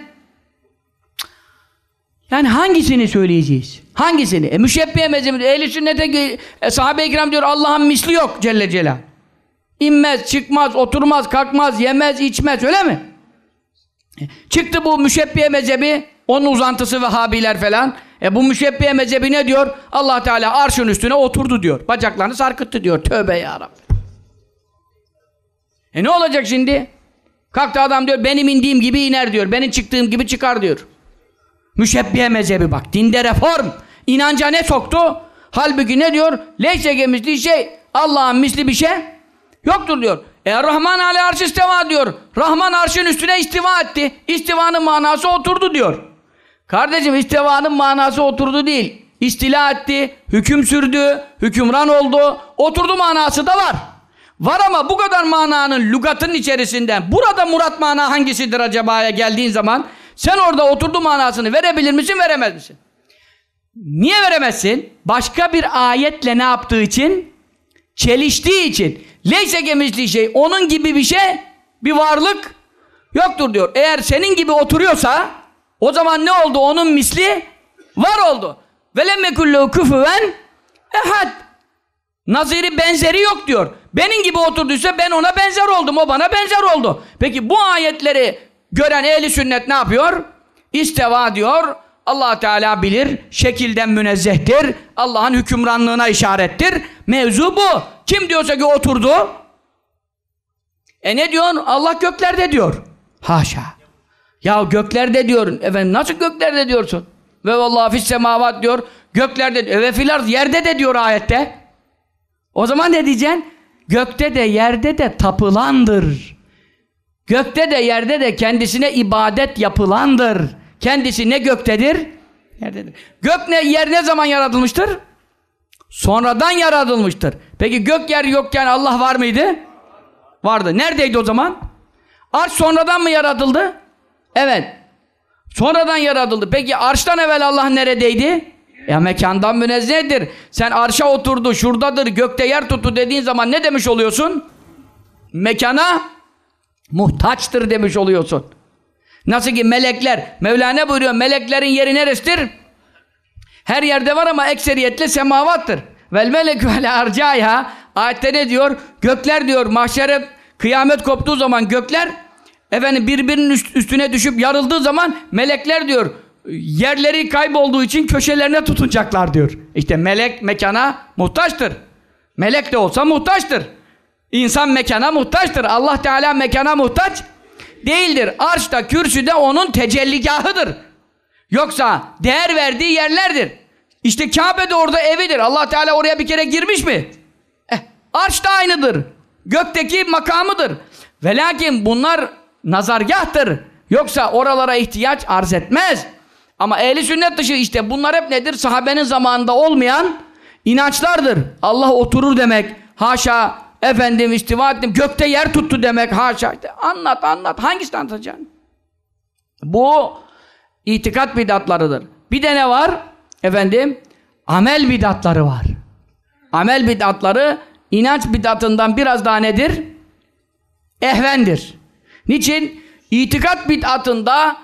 Yani hangisini söyleyeceğiz? Hangisini? E müşebbiye mezhebinde ehli sünnete e, sahabe-i kiram diyor Allah'ın misli yok Celle Celal. İnmez, çıkmaz, oturmaz, kalkmaz, yemez, içmez öyle mi? E, çıktı bu müşebbiye mezhebi onun uzantısı Vehhabiler falan. E bu müşebbiye mezhebi ne diyor? Allah Teala arşın üstüne oturdu diyor. Bacaklarını sarkıttı diyor. Tövbe ya Rabbi. E ne olacak şimdi? Kalktı adam diyor benim indiğim gibi iner diyor. Benim çıktığım gibi çıkar diyor. Müşebbihe mezhebi bak. Dinde reform. İnanca ne soktu? Halbuki ne diyor? Leyse gemisli şey. Allah'ın misli bir şey yoktur diyor. E Rahman ale arş istiva diyor. Rahman arşın üstüne istiva etti. İstivanın manası oturdu diyor. Kardeşim istivanın manası oturdu değil. İstila etti, hüküm sürdü, hükümran oldu. Oturdu manası da var. Var ama bu kadar mananın lügatının içerisinden burada murat mana hangisidir acaba'ya geldiğin zaman sen orada oturdu manasını verebilir misin, veremez misin? Niye veremezsin? Başka bir ayetle ne yaptığı için? Çeliştiği için. Leyse gemisli şey, onun gibi bir şey, bir varlık yoktur diyor. Eğer senin gibi oturuyorsa, o zaman ne oldu? Onun misli var oldu. Velemmekullu küfüven ehad. Naziri benzeri yok diyor. Benim gibi oturduysa ben ona benzer oldum. O bana benzer oldu. Peki bu ayetleri gören ehli sünnet ne yapıyor? İsteva diyor. allah Teala bilir. Şekilden münezzehtir. Allah'ın hükümranlığına işarettir. Mevzu bu. Kim diyorsa ki oturdu. E ne diyorsun? Allah göklerde diyor. Haşa. Ya göklerde diyorsun. Efendim nasıl göklerde diyorsun? Ve vallahi fis semavat diyor. Göklerde. Ve filar yerde de diyor ayette. O zaman ne diyeceksin? Gökte de yerde de tapılandır. Gökte de yerde de kendisine ibadet yapılandır. Kendisi ne göktedir? Yerdedir. Gök ne, yer ne zaman yaratılmıştır? Sonradan yaratılmıştır. Peki gök yer yokken Allah var mıydı? Vardı. Neredeydi o zaman? Arş sonradan mı yaratıldı? Evet. Sonradan yaratıldı. Peki arştan evvel Allah neredeydi? Ya mekandan münezzehtir. Sen arşa oturdu, şuradadır, gökte yer tuttu dediğin zaman ne demiş oluyorsun? Mekana muhtaçtır demiş oluyorsun. Nasıl ki melekler, Mevlana buyuruyor, meleklerin yeri neresidir? Her yerde var ama ekseriyetle semavattır. Vel melekü ala arcaiha ayette ne diyor? Gökler diyor mahşere kıyamet koptuğu zaman gökler efendim birbirinin üstüne düşüp yarıldığı zaman melekler diyor yerleri kaybolduğu için köşelerine tutunacaklar diyor. İşte melek mekana muhtaçtır. Melek de olsa muhtaçtır. İnsan mekana muhtaçtır. Allah Teala mekana muhtaç değildir. Arş da kürsü de onun tecelligahıdır. Yoksa değer verdiği yerlerdir. İşte Kabe de orada evidir. Allah Teala oraya bir kere girmiş mi? Eh, arş da aynıdır. Gökteki makamıdır. Ve lakin bunlar nazargahtır. Yoksa oralara ihtiyaç arz etmez. Ama ehli sünnet dışı işte bunlar hep nedir? Sahabenin zamanında olmayan inançlardır. Allah oturur demek. Haşa efendim istiva ettim. Gökte yer tuttu demek. Haşa. İşte anlat anlat. Hangisini anlatacaksın? Bu itikat bidatlarıdır. Bir de ne var? Efendim amel bidatları var. Amel bidatları inanç bidatından biraz daha nedir? ehvendir. Niçin? İtikat bid'atında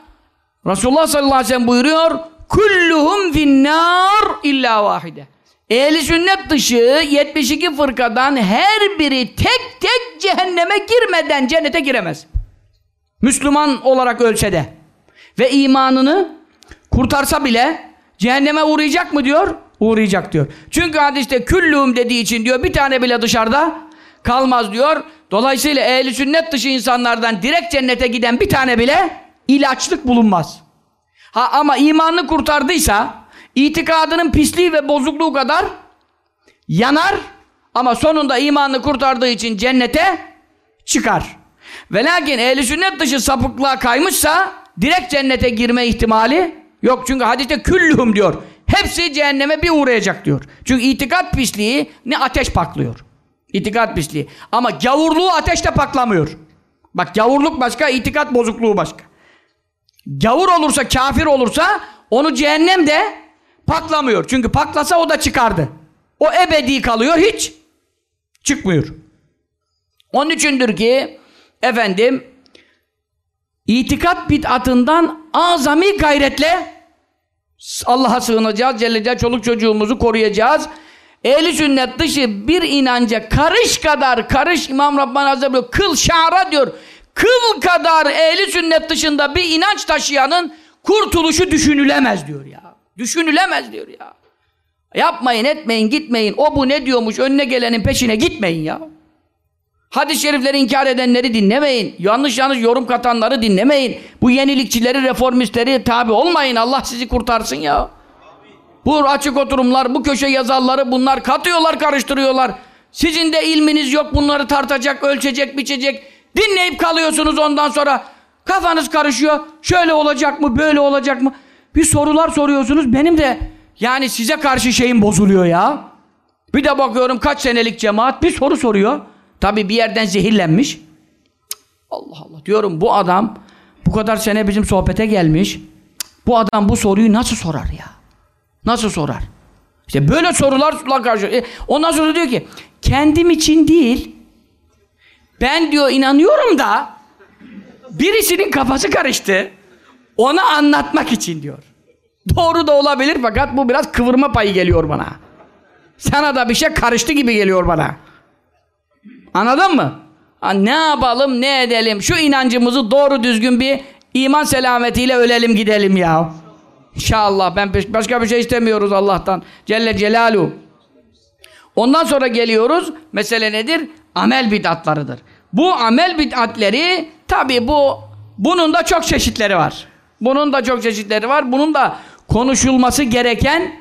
Resulullah sallallahu aleyhi ve sellem buyuruyor kulluhum finnar illa vahide. Ehli sünnet dışı 72 fırkadan her biri tek tek cehenneme girmeden cennete giremez. Müslüman olarak ölse de ve imanını kurtarsa bile cehenneme uğrayacak mı diyor? Uğrayacak diyor. Çünkü hadiste küllüğüm dediği için diyor bir tane bile dışarıda kalmaz diyor. Dolayısıyla ehli sünnet dışı insanlardan direkt cennete giden bir tane bile ilaçlık bulunmaz. Ha ama imanını kurtardıysa itikadının pisliği ve bozukluğu kadar yanar ama sonunda imanını kurtardığı için cennete çıkar. Ve lakin ehli sünnet dışı sapıklığa kaymışsa direkt cennete girme ihtimali yok. Çünkü hadiste küllühüm diyor. Hepsi cehenneme bir uğrayacak diyor. Çünkü itikat pisliği ne ateş paklıyor. İtikat pisliği. Ama gavurluğu ateşte paklamıyor. Bak gavurluk başka, itikat bozukluğu başka. Gavur olursa, kafir olursa onu cehennem de paklamıyor. Çünkü paklasa o da çıkardı. O ebedi kalıyor, hiç çıkmıyor. Onun içindir ki efendim itikat bid'atından azami gayretle Allah'a sığınacağız. Celle Celle çoluk çocuğumuzu koruyacağız. Ehli sünnet dışı bir inanca karış kadar karış İmam Rabbani Hazretleri kıl şara diyor. Kıl kadar ehli sünnet dışında bir inanç taşıyanın kurtuluşu düşünülemez diyor ya. Düşünülemez diyor ya. Yapmayın etmeyin gitmeyin. O bu ne diyormuş önüne gelenin peşine gitmeyin ya. Hadis-i şerifleri inkar edenleri dinlemeyin. Yanlış yanlış yorum katanları dinlemeyin. Bu yenilikçileri, reformistleri tabi olmayın. Allah sizi kurtarsın ya. Bu açık oturumlar, bu köşe yazarları bunlar katıyorlar, karıştırıyorlar. Sizin de ilminiz yok bunları tartacak, ölçecek, biçecek. Dinleyip kalıyorsunuz ondan sonra. Kafanız karışıyor. Şöyle olacak mı, böyle olacak mı? Bir sorular soruyorsunuz. Benim de yani size karşı şeyim bozuluyor ya. Bir de bakıyorum kaç senelik cemaat bir soru soruyor. Tabi bir yerden zehirlenmiş. Allah Allah diyorum bu adam bu kadar sene bizim sohbete gelmiş. Bu adam bu soruyu nasıl sorar ya? Nasıl sorar? İşte böyle sorularla karşı. E, ondan sonra diyor ki kendim için değil ben diyor inanıyorum da birisinin kafası karıştı. Ona anlatmak için diyor. Doğru da olabilir fakat bu biraz kıvırma payı geliyor bana. Sana da bir şey karıştı gibi geliyor bana. Anladın mı? Ha, ne yapalım ne edelim şu inancımızı doğru düzgün bir iman selametiyle ölelim gidelim ya. İnşallah ben başka bir şey istemiyoruz Allah'tan. Celle Celaluhu. Ondan sonra geliyoruz. Mesele nedir? Amel bid'atlarıdır. Bu amel bid'atleri tabi bu bunun da çok çeşitleri var. Bunun da çok çeşitleri var. Bunun da konuşulması gereken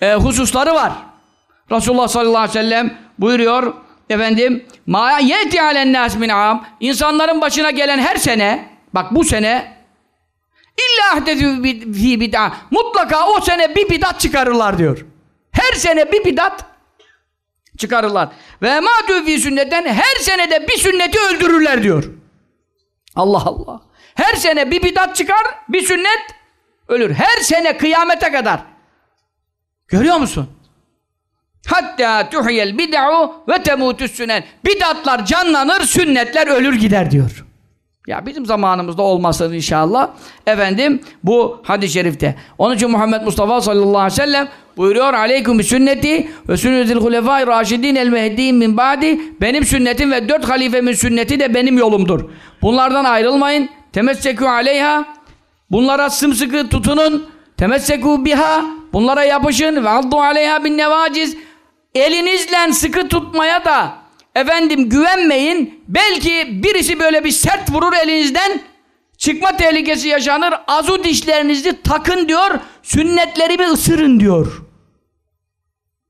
e, hususları var. Resulullah sallallahu aleyhi ve sellem buyuruyor efendim ma yeti alen nas min am insanların başına gelen her sene bak bu sene illa ahdetü fi bid'a mutlaka o sene bir bidat çıkarırlar diyor. Her sene bir bidat çıkarırlar. Ve ma fi sünnetten her senede bir sünneti öldürürler diyor. Allah Allah. Her sene bir bidat çıkar, bir sünnet ölür. Her sene kıyamete kadar. Görüyor musun? Hatta tuhiyel bid'u ve temutüs sünen. Bidatlar canlanır, sünnetler ölür gider diyor. Ya bizim zamanımızda olmasın inşallah. Efendim bu hadis-i şerifte. Onun için Muhammed Mustafa sallallahu aleyhi ve sellem buyuruyor aleyküm sünneti ve sünnetil hulefai raşidin el mehdiin min ba'di benim sünnetim ve dört halifemin sünneti de benim yolumdur. Bunlardan ayrılmayın. Temessekû aleyha bunlara sımsıkı tutunun. Temessekû biha bunlara yapışın ve addu aleyha bin nevaciz elinizle sıkı tutmaya da efendim güvenmeyin. Belki birisi böyle bir sert vurur elinizden çıkma tehlikesi yaşanır. Azu dişlerinizi takın diyor. Sünnetlerimi ısırın diyor.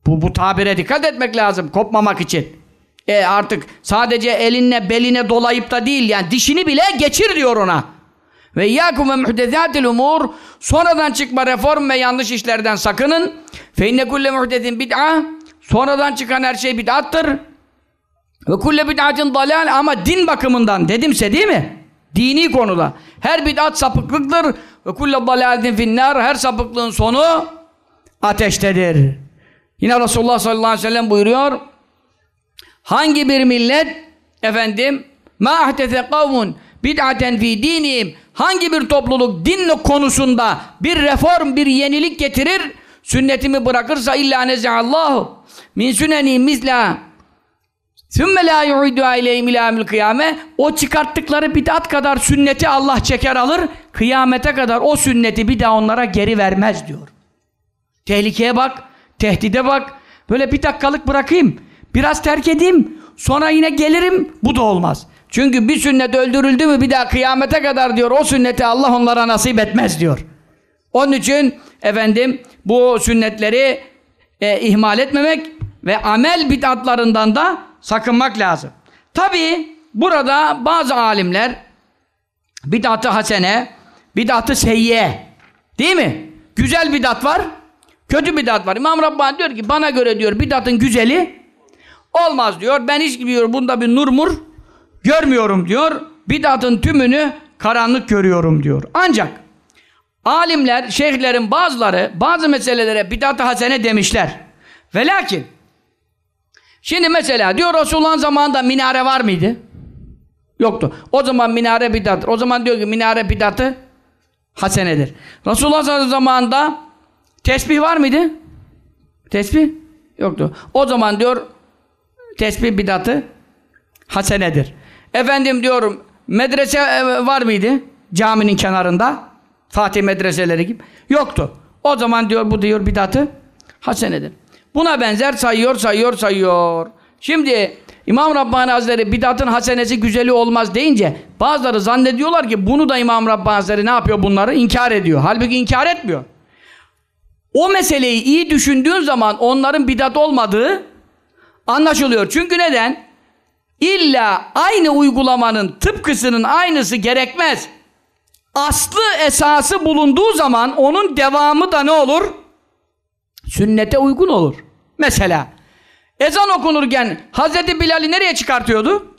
Bu, bu tabire dikkat etmek lazım kopmamak için. E artık sadece elinle beline dolayıp da değil yani dişini bile geçir diyor ona. Ve iyyakum ve muhdezatil umur sonradan çıkma reform ve yanlış işlerden sakının. Fe inne kulle muhdetin bid'a sonradan çıkan her şey bid'attır. Ve kulle bid'atin dalal ama din bakımından dedimse değil mi? Dini konuda. Her bid'at sapıklıktır. Ve kulle dalaletin finnar her sapıklığın sonu ateştedir. Yine Resulullah sallallahu aleyhi ve sellem buyuruyor. Hangi bir millet efendim Ma ahdese kavmun bid'aten fi dinihim. Hangi bir topluluk din konusunda bir reform, bir yenilik getirir, sünnetimi bırakırsa illa nezeallahu min süneni misla Sümme la yu'idu aleyhim ilâmil kıyame. O çıkarttıkları bid'at kadar sünneti Allah çeker alır. Kıyamete kadar o sünneti bir daha onlara geri vermez diyor. Tehlikeye bak, tehdide bak. Böyle bir dakikalık bırakayım. Biraz terk edeyim. Sonra yine gelirim. Bu da olmaz. Çünkü bir sünnet öldürüldü mü bir daha kıyamete kadar diyor o sünneti Allah onlara nasip etmez diyor. Onun için efendim bu sünnetleri e, ihmal etmemek ve amel bid'atlarından da sakınmak lazım. Tabi burada bazı alimler bid'atı hasene, bid'atı seyye değil mi? Güzel bid'at var, kötü bid'at var. İmam Rabbani diyor ki bana göre diyor bid'atın güzeli olmaz diyor. Ben hiç diyor bunda bir nur mur görmüyorum diyor. Bid'atın tümünü karanlık görüyorum diyor. Ancak alimler, şeyhlerin bazıları bazı meselelere bid'at-ı hasene demişler. Ve lakin Şimdi mesela diyor Resulullah'ın zamanında minare var mıydı? Yoktu. O zaman minare bidattır. O zaman diyor ki minare bidatı hasenedir. Resulullah zamanında tesbih var mıydı? Tesbih yoktu. O zaman diyor tesbih bidatı hasenedir. Efendim diyorum medrese e, var mıydı? Caminin kenarında. Fatih medreseleri gibi. Yoktu. O zaman diyor bu diyor bidatı hasenedir. Buna benzer sayıyor, sayıyor, sayıyor. Şimdi İmam Rabbani Hazretleri bidatın hasenesi güzeli olmaz deyince bazıları zannediyorlar ki bunu da İmam Rabbani Hazretleri ne yapıyor bunları? İnkar ediyor. Halbuki inkar etmiyor. O meseleyi iyi düşündüğün zaman onların bidat olmadığı anlaşılıyor. Çünkü neden? İlla aynı uygulamanın tıpkısının aynısı gerekmez. Aslı esası bulunduğu zaman onun devamı da ne olur? Sünnete uygun olur. Mesela ezan okunurken Hazreti Bilal'i nereye çıkartıyordu?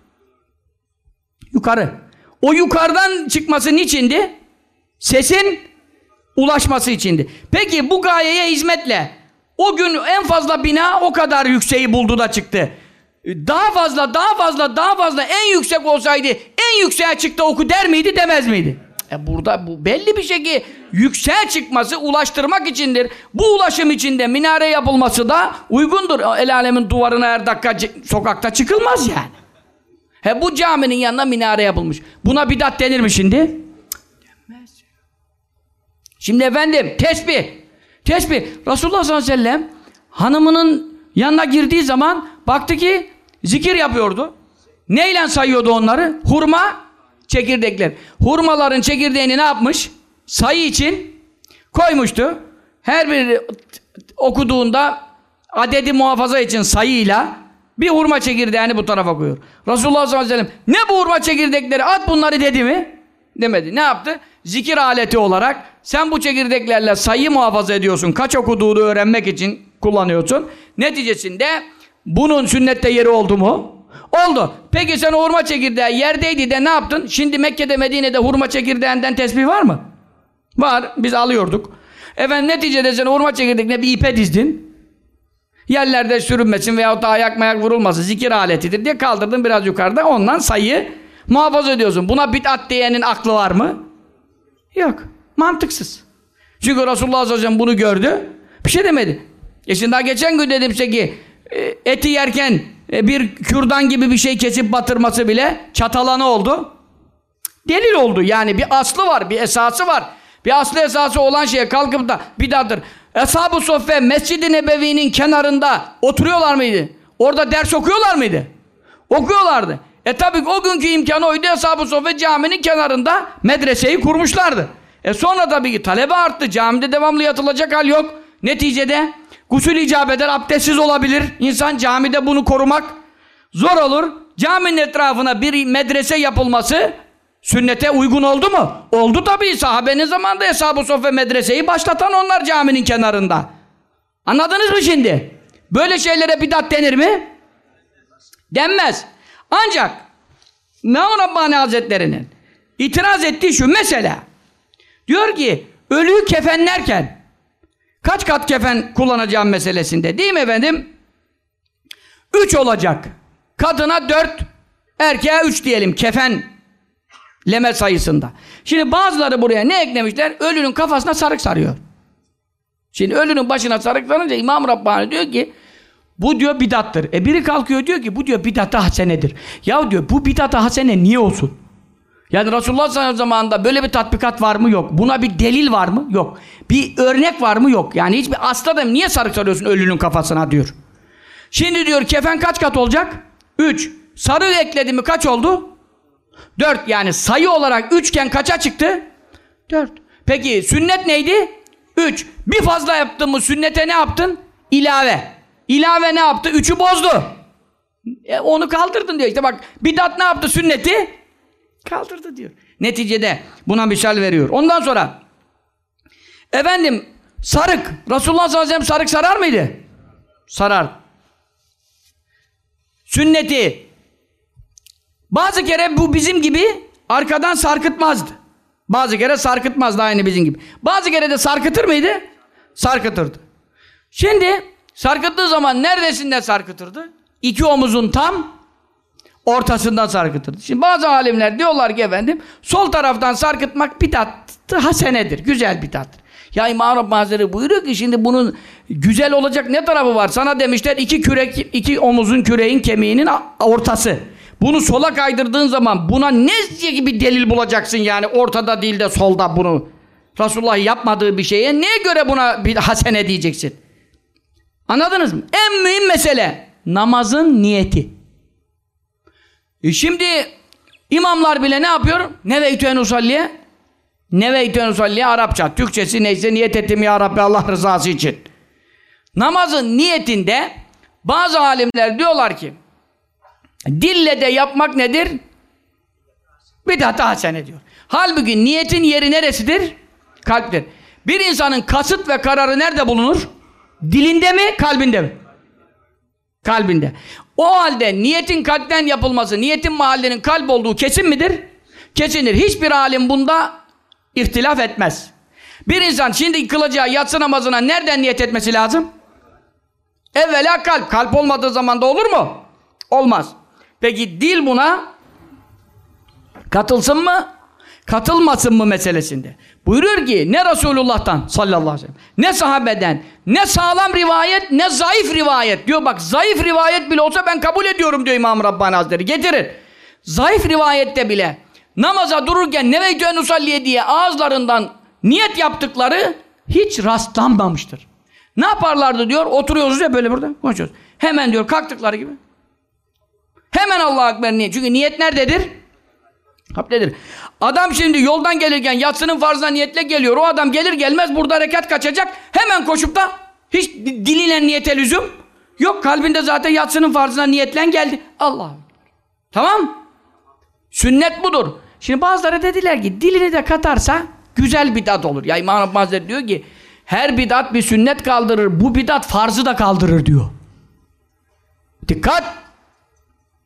Yukarı. O yukarıdan çıkması niçindi? Sesin ulaşması içindi. Peki bu gayeye hizmetle o gün en fazla bina o kadar yükseği buldu da çıktı. Daha fazla, daha fazla, daha fazla en yüksek olsaydı en yükseğe çıktı oku der miydi demez miydi? E burada bu belli bir şey ki yükseğe çıkması ulaştırmak içindir. Bu ulaşım içinde minare yapılması da uygundur. El alemin duvarına her dakika sokakta çıkılmaz yani. He bu caminin yanına minare yapılmış. Buna bidat denir mi şimdi? Denmez. Şimdi efendim tesbih. Tesbih. Resulullah sallallahu aleyhi ve sellem hanımının yanına girdiği zaman baktı ki zikir yapıyordu. Neyle sayıyordu onları? Hurma çekirdekler. Hurmaların çekirdeğini ne yapmış? Sayı için koymuştu. Her bir okuduğunda adedi muhafaza için sayıyla bir hurma çekirdeğini bu tarafa koyuyor. Resulullah sallallahu aleyhi ve sellem ne bu hurma çekirdekleri at bunları dedi mi? Demedi. Ne yaptı? Zikir aleti olarak sen bu çekirdeklerle sayı muhafaza ediyorsun. Kaç okuduğunu öğrenmek için kullanıyorsun. Neticesinde bunun sünnette yeri oldu mu? Oldu. Peki sen hurma çekirdeği yerdeydi de ne yaptın? Şimdi Mekke'de Medine'de hurma çekirdeğinden tesbih var mı? Var. Biz alıyorduk. Efendim neticede sen hurma çekirdeğine bir ipe dizdin. Yerlerde sürünmesin veyahut da ayak mayak vurulmasın. Zikir aletidir diye kaldırdın biraz yukarıda. Ondan sayıyı muhafaza ediyorsun. Buna bid'at diyenin aklı var mı? Yok. Mantıksız. Çünkü Resulullah sallallahu bunu gördü. Bir şey demedi. E şimdi daha geçen gün dedim size ki e, eti yerken e, bir kürdan gibi bir şey kesip batırması bile çatalana oldu. Delil oldu. Yani bir aslı var, bir esası var. Bir aslı esası olan şeye kalkıp da bidattır. Eshab-ı Soffe Mescid-i Nebevi'nin kenarında oturuyorlar mıydı? Orada ders okuyorlar mıydı? Okuyorlardı. E tabi o günkü imkanı oydu Eshab-ı Soffe caminin kenarında medreseyi kurmuşlardı. E sonra tabii ki talebe arttı. Camide devamlı yatılacak hal yok. Neticede Gusül icap eder, abdestsiz olabilir. İnsan camide bunu korumak zor olur. Caminin etrafına bir medrese yapılması sünnete uygun oldu mu? Oldu tabii. Sahabenin zamanında Eshab-ı Sofya medreseyi başlatan onlar caminin kenarında. Anladınız mı şimdi? Böyle şeylere bidat denir mi? Denmez. Ancak İmam Rabbani Hazretleri'nin itiraz ettiği şu mesela diyor ki ölüyü kefenlerken Kaç kat kefen kullanacağım meselesinde değil mi efendim? Üç olacak. Kadına dört, Erkeğe üç diyelim kefen leme sayısında. Şimdi bazıları buraya ne eklemişler? Ölünün kafasına sarık sarıyor. Şimdi ölünün başına sarık sarınca İmam Rabbani diyor ki bu diyor bidattır. E biri kalkıyor diyor ki bu diyor bidat-ı hasenedir. Ya diyor bu bidat-ı hasene niye olsun? Yani Resulullah sallallahu aleyhi ve zamanında böyle bir tatbikat var mı? Yok. Buna bir delil var mı? Yok. Bir örnek var mı? Yok. Yani hiçbir asla da niye sarık sarıyorsun ölünün kafasına diyor. Şimdi diyor kefen kaç kat olacak? Üç. Sarı ekledi mi kaç oldu? Dört. Yani sayı olarak üçken kaça çıktı? Dört. Peki sünnet neydi? Üç. Bir fazla yaptın mı sünnete ne yaptın? İlave. İlave ne yaptı? Üçü bozdu. E, onu kaldırdın diyor. İşte bak bidat ne yaptı sünneti? Kaldırdı diyor. Neticede buna misal veriyor. Ondan sonra efendim sarık. Resulullah sallallahu aleyhi ve sellem sarık sarar mıydı? Sarar. Sünneti bazı kere bu bizim gibi arkadan sarkıtmazdı. Bazı kere sarkıtmazdı aynı bizim gibi. Bazı kere de sarkıtır mıydı? Sarkıtırdı. Şimdi sarkıttığı zaman neredesinden sarkıtırdı? İki omuzun tam ortasından sarkıtırdı. Şimdi bazı alimler diyorlar ki efendim sol taraftan sarkıtmak bidat hasenedir. Güzel bidattır. Ya İmam Rabbani Hazretleri buyuruyor ki şimdi bunun güzel olacak ne tarafı var? Sana demişler iki kürek, iki omuzun küreğin kemiğinin ortası. Bunu sola kaydırdığın zaman buna ne gibi delil bulacaksın yani ortada değil de solda bunu. Resulullah yapmadığı bir şeye neye göre buna bir hasene diyeceksin? Anladınız mı? En mühim mesele namazın niyeti. E şimdi imamlar bile ne yapıyor? Neveytü en usalliye Neveytü en usalliye Arapça. Türkçesi neyse niyet ettim ya Rabbi Allah rızası için. Namazın niyetinde bazı alimler diyorlar ki dille de yapmak nedir? Bidat-ı hasene diyor. Halbuki niyetin yeri neresidir? Kalptir. Bir insanın kasıt ve kararı nerede bulunur? Dilinde mi, kalbinde mi? Kalbinde. O halde niyetin kalpten yapılması, niyetin mahallenin kalp olduğu kesin midir? Kesindir. Hiçbir alim bunda ihtilaf etmez. Bir insan şimdi kılacağı yatsı namazına nereden niyet etmesi lazım? Evvela kalp. Kalp olmadığı zaman da olur mu? Olmaz. Peki dil buna katılsın mı? Katılmasın mı meselesinde. Buyuruyor ki ne Resulullah'tan sallallahu aleyhi ve sellem ne sahabeden ne sağlam rivayet ne zayıf rivayet diyor bak zayıf rivayet bile olsa ben kabul ediyorum diyor İmam Rabbani Hazretleri getirin. Zayıf rivayette bile namaza dururken neveytü nusalliye diye ağızlarından niyet yaptıkları hiç rastlanmamıştır. Ne yaparlardı diyor oturuyoruz ya böyle burada konuşuyoruz. Hemen diyor kalktıkları gibi. Hemen Allah'a Ekber niyet. Çünkü niyet nerededir? Kalptedir. Adam şimdi yoldan gelirken yatsının farzına niyetle geliyor. O adam gelir gelmez burada harekat kaçacak. Hemen koşup da hiç diliyle niyete lüzum yok. Kalbinde zaten yatsının farzına niyetlen geldi. Allah. Tamam. Sünnet budur. Şimdi bazıları dediler ki dilini de katarsa güzel bidat olur. Ya İmam Rabbani Hazretleri diyor ki her bidat bir sünnet kaldırır. Bu bidat farzı da kaldırır diyor. Dikkat!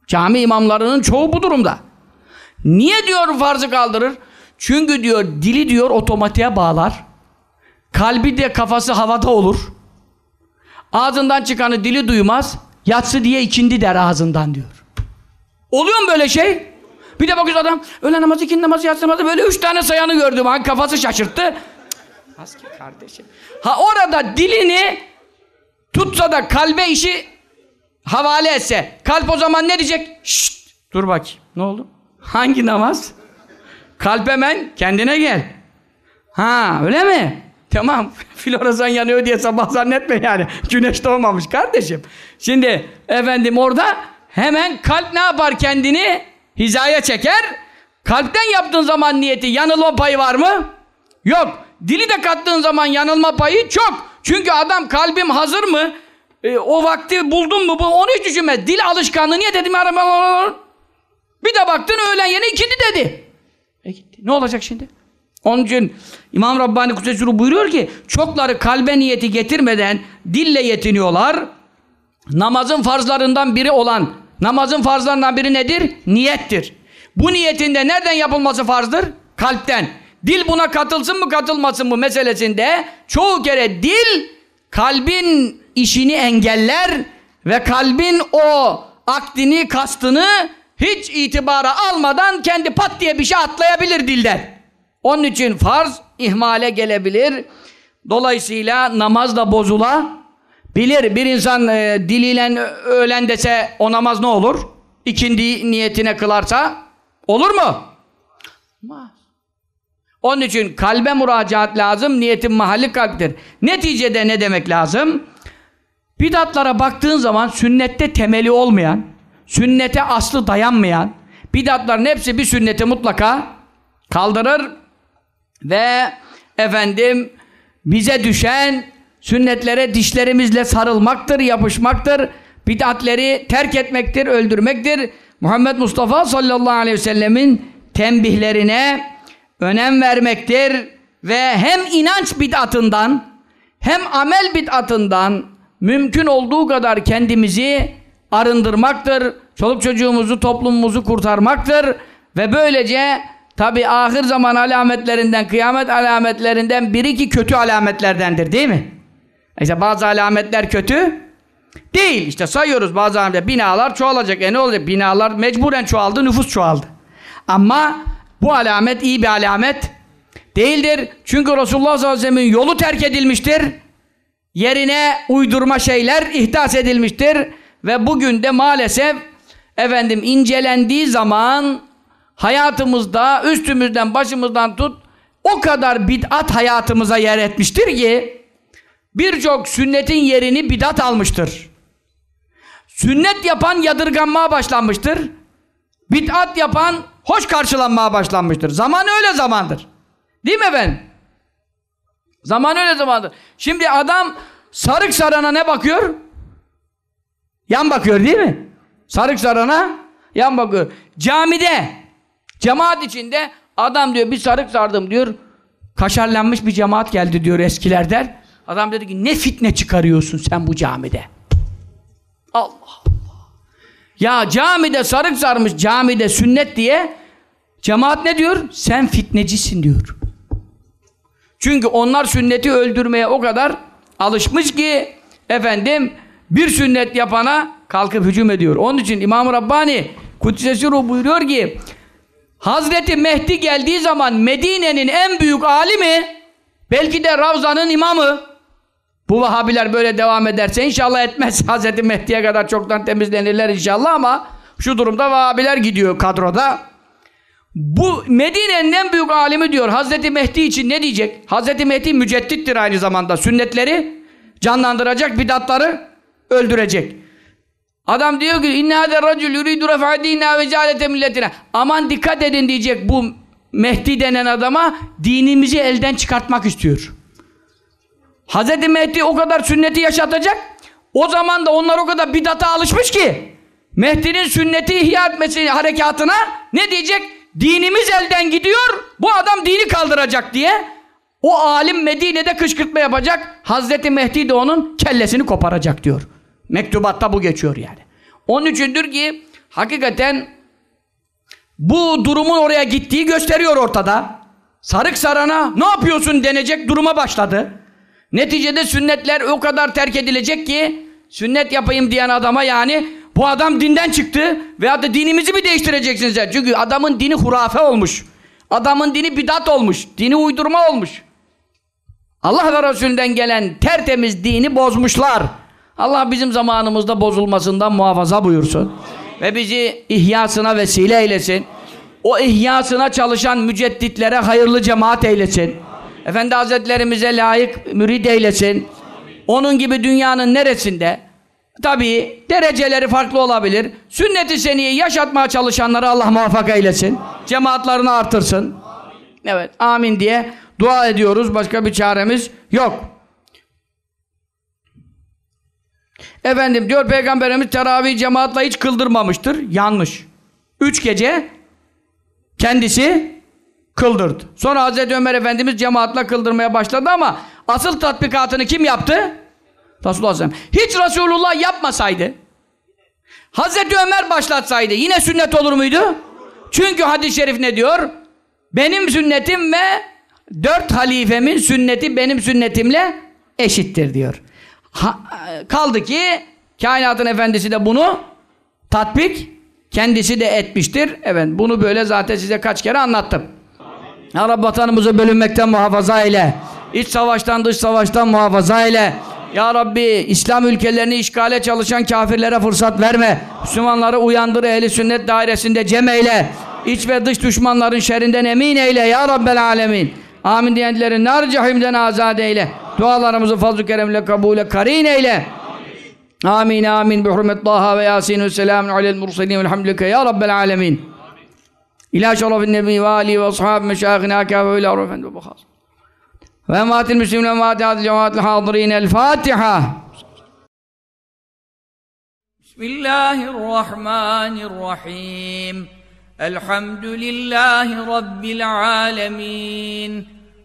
Cami imamlarının çoğu bu durumda. Niye diyor farzı kaldırır? Çünkü diyor dili diyor otomatiğe bağlar. Kalbi de kafası havada olur. Ağzından çıkanı dili duymaz. Yatsı diye ikindi der ağzından diyor. Oluyor mu böyle şey? Bir de bakıyoruz adam öğle namazı, ikindi namazı, yatsı namazı böyle üç tane sayanı gördüm. Ha, kafası şaşırttı. Aski kardeşim. Ha orada dilini tutsa da kalbe işi havale etse. Kalp o zaman ne diyecek? Şşt, dur bakayım. Ne oldu? Hangi namaz? Kalp hemen kendine gel. Ha öyle mi? Tamam. [LAUGHS] Floresan yanıyor diye sabah zannetme yani. Güneş doğmamış kardeşim. Şimdi efendim orada hemen kalp ne yapar kendini? Hizaya çeker. Kalpten yaptığın zaman niyeti yanılma payı var mı? Yok. Dili de kattığın zaman yanılma payı çok. Çünkü adam kalbim hazır mı? E, o vakti buldun mu? Bu, onu hiç düşünmez. Dil alışkanlığı niye dedim? Bir de baktın öğlen yeni ikindi dedi. E gitti. Ne olacak şimdi? Onun için İmam Rabbani Kutsesuru buyuruyor ki çokları kalbe niyeti getirmeden dille yetiniyorlar. Namazın farzlarından biri olan namazın farzlarından biri nedir? Niyettir. Bu niyetinde nereden yapılması farzdır? Kalpten. Dil buna katılsın mı katılmasın mı meselesinde çoğu kere dil kalbin işini engeller ve kalbin o akdini, kastını hiç itibara almadan kendi pat diye bir şey atlayabilir dilden. Onun için farz ihmale gelebilir. Dolayısıyla namaz da bozulabilir. Bir insan e, diliyle öğlen dese o namaz ne olur? İkindi niyetine kılarsa olur mu? Olmaz. Onun için kalbe müracaat lazım. Niyetin mahalli kalptir. Neticede ne demek lazım? Bidatlara baktığın zaman sünnette temeli olmayan, sünnete aslı dayanmayan bidatların hepsi bir sünneti mutlaka kaldırır ve efendim bize düşen sünnetlere dişlerimizle sarılmaktır, yapışmaktır. Bidatleri terk etmektir, öldürmektir. Muhammed Mustafa sallallahu aleyhi ve sellemin tembihlerine önem vermektir ve hem inanç bid'atından hem amel bid'atından mümkün olduğu kadar kendimizi arındırmaktır. Çoluk çocuğumuzu, toplumumuzu kurtarmaktır ve böylece tabi ahir zaman alametlerinden, kıyamet alametlerinden biri ki kötü alametlerdendir değil mi? İşte bazı alametler kötü değil. İşte sayıyoruz bazı alametler. Binalar çoğalacak. E ne olacak? Binalar mecburen çoğaldı, nüfus çoğaldı. Ama bu alamet iyi bir alamet değildir. Çünkü Resulullah sallallahu aleyhi ve sellem'in yolu terk edilmiştir. Yerine uydurma şeyler ihdas edilmiştir. Ve bugün de maalesef efendim incelendiği zaman hayatımızda üstümüzden başımızdan tut o kadar bid'at hayatımıza yer etmiştir ki birçok sünnetin yerini bid'at almıştır. Sünnet yapan yadırganmaya başlanmıştır. Bid'at yapan hoş karşılanmaya başlanmıştır. Zaman öyle zamandır. Değil mi efendim? Zaman öyle zamandır. Şimdi adam sarık sarana ne bakıyor? Yan bakıyor değil mi? Sarık sarana yan bakıyor. Camide, cemaat içinde adam diyor bir sarık sardım diyor. Kaşarlanmış bir cemaat geldi diyor eskilerden. Adam dedi ki ne fitne çıkarıyorsun sen bu camide. Allah Allah. Ya camide sarık sarmış camide sünnet diye cemaat ne diyor? Sen fitnecisin diyor. Çünkü onlar sünneti öldürmeye o kadar alışmış ki efendim bir sünnet yapana kalkıp hücum ediyor. Onun için İmam-ı Rabbani Kuddisesi Ruh buyuruyor ki Hazreti Mehdi geldiği zaman Medine'nin en büyük alimi belki de Ravza'nın imamı bu Vahabiler böyle devam ederse inşallah etmez. [LAUGHS] Hazreti Mehdi'ye kadar çoktan temizlenirler inşallah ama şu durumda Vahabiler gidiyor kadroda. Bu Medine'nin en büyük alimi diyor. Hazreti Mehdi için ne diyecek? Hazreti Mehdi müceddittir aynı zamanda. Sünnetleri canlandıracak, bidatları öldürecek. Adam diyor ki inne hâde racül yuridu ref'a dinâ ve cealete milletine. Aman dikkat edin diyecek bu Mehdi denen adama dinimizi elden çıkartmak istiyor. Hazreti Mehdi o kadar sünneti yaşatacak. O zaman da onlar o kadar bidata alışmış ki Mehdi'nin sünneti ihya etmesi harekatına ne diyecek? Dinimiz elden gidiyor. Bu adam dini kaldıracak diye o alim Medine'de kışkırtma yapacak. Hazreti Mehdi de onun kellesini koparacak diyor. Mektubatta bu geçiyor yani. Onun içindir ki hakikaten bu durumun oraya gittiği gösteriyor ortada. Sarık sarana ne yapıyorsun denecek duruma başladı. Neticede sünnetler o kadar terk edilecek ki sünnet yapayım diyen adama yani bu adam dinden çıktı veya da dinimizi mi değiştireceksiniz? Çünkü adamın dini hurafe olmuş. Adamın dini bidat olmuş. Dini uydurma olmuş. Allah ve Resulünden gelen tertemiz dini bozmuşlar. Allah bizim zamanımızda bozulmasından muhafaza buyursun. Ve bizi ihyasına vesile eylesin. O ihyasına çalışan mücedditlere hayırlı cemaat eylesin. Efendi Hazretlerimize layık mürid eylesin. Onun gibi dünyanın neresinde tabii dereceleri farklı olabilir. Sünnet-i seniyi yaşatmaya çalışanları Allah muvaffak eylesin. Cemaatlerini artırsın. Evet amin diye dua ediyoruz. Başka bir çaremiz yok. Efendim diyor Peygamberimiz teravih cemaatla hiç kıldırmamıştır. Yanlış. Üç gece kendisi kıldırdı. Sonra Hazreti Ömer Efendimiz cemaatla kıldırmaya başladı ama asıl tatbikatını kim yaptı? Resulullah Aleyhisselam. Hiç Resulullah yapmasaydı Hazreti Ömer başlatsaydı yine sünnet olur muydu? Çünkü hadis-i şerif ne diyor? Benim sünnetim ve dört halifemin sünneti benim sünnetimle eşittir diyor. Ha, kaldı ki kainatın efendisi de bunu tatbik Kendisi de etmiştir. Evet bunu böyle zaten size kaç kere anlattım. Ya Rabbi vatanımızı bölünmekten muhafaza eyle. İç savaştan dış savaştan muhafaza eyle. Ya Rabbi İslam ülkelerini işgale çalışan kafirlere fırsat verme. Müslümanları uyandır ehli sünnet dairesinde cem eyle. İç ve dış düşmanların şerrinden emin eyle ya Rabbel alemin. Amin diyenlerin nar cehimden azade eyle. Dualarımızı fazl-ı keremle kabule karin eyle. Amin amin. Bi hurmet Taha ve Yasin ve selamun alel murselin velhamdülillah ya Rabbel alemin. İlâ şerefin nebi ve âli ve ashâb meşâhına kâfe ve ilâ rufen ve bakhâs. Ve emâtil müslimin ve emâtil cemâtil hâdirîn. El Fatiha. Bismillahirrahmanirrahim. Elhamdülillahi Rabbil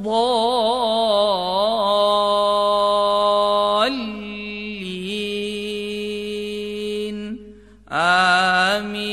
الضالين. آمين.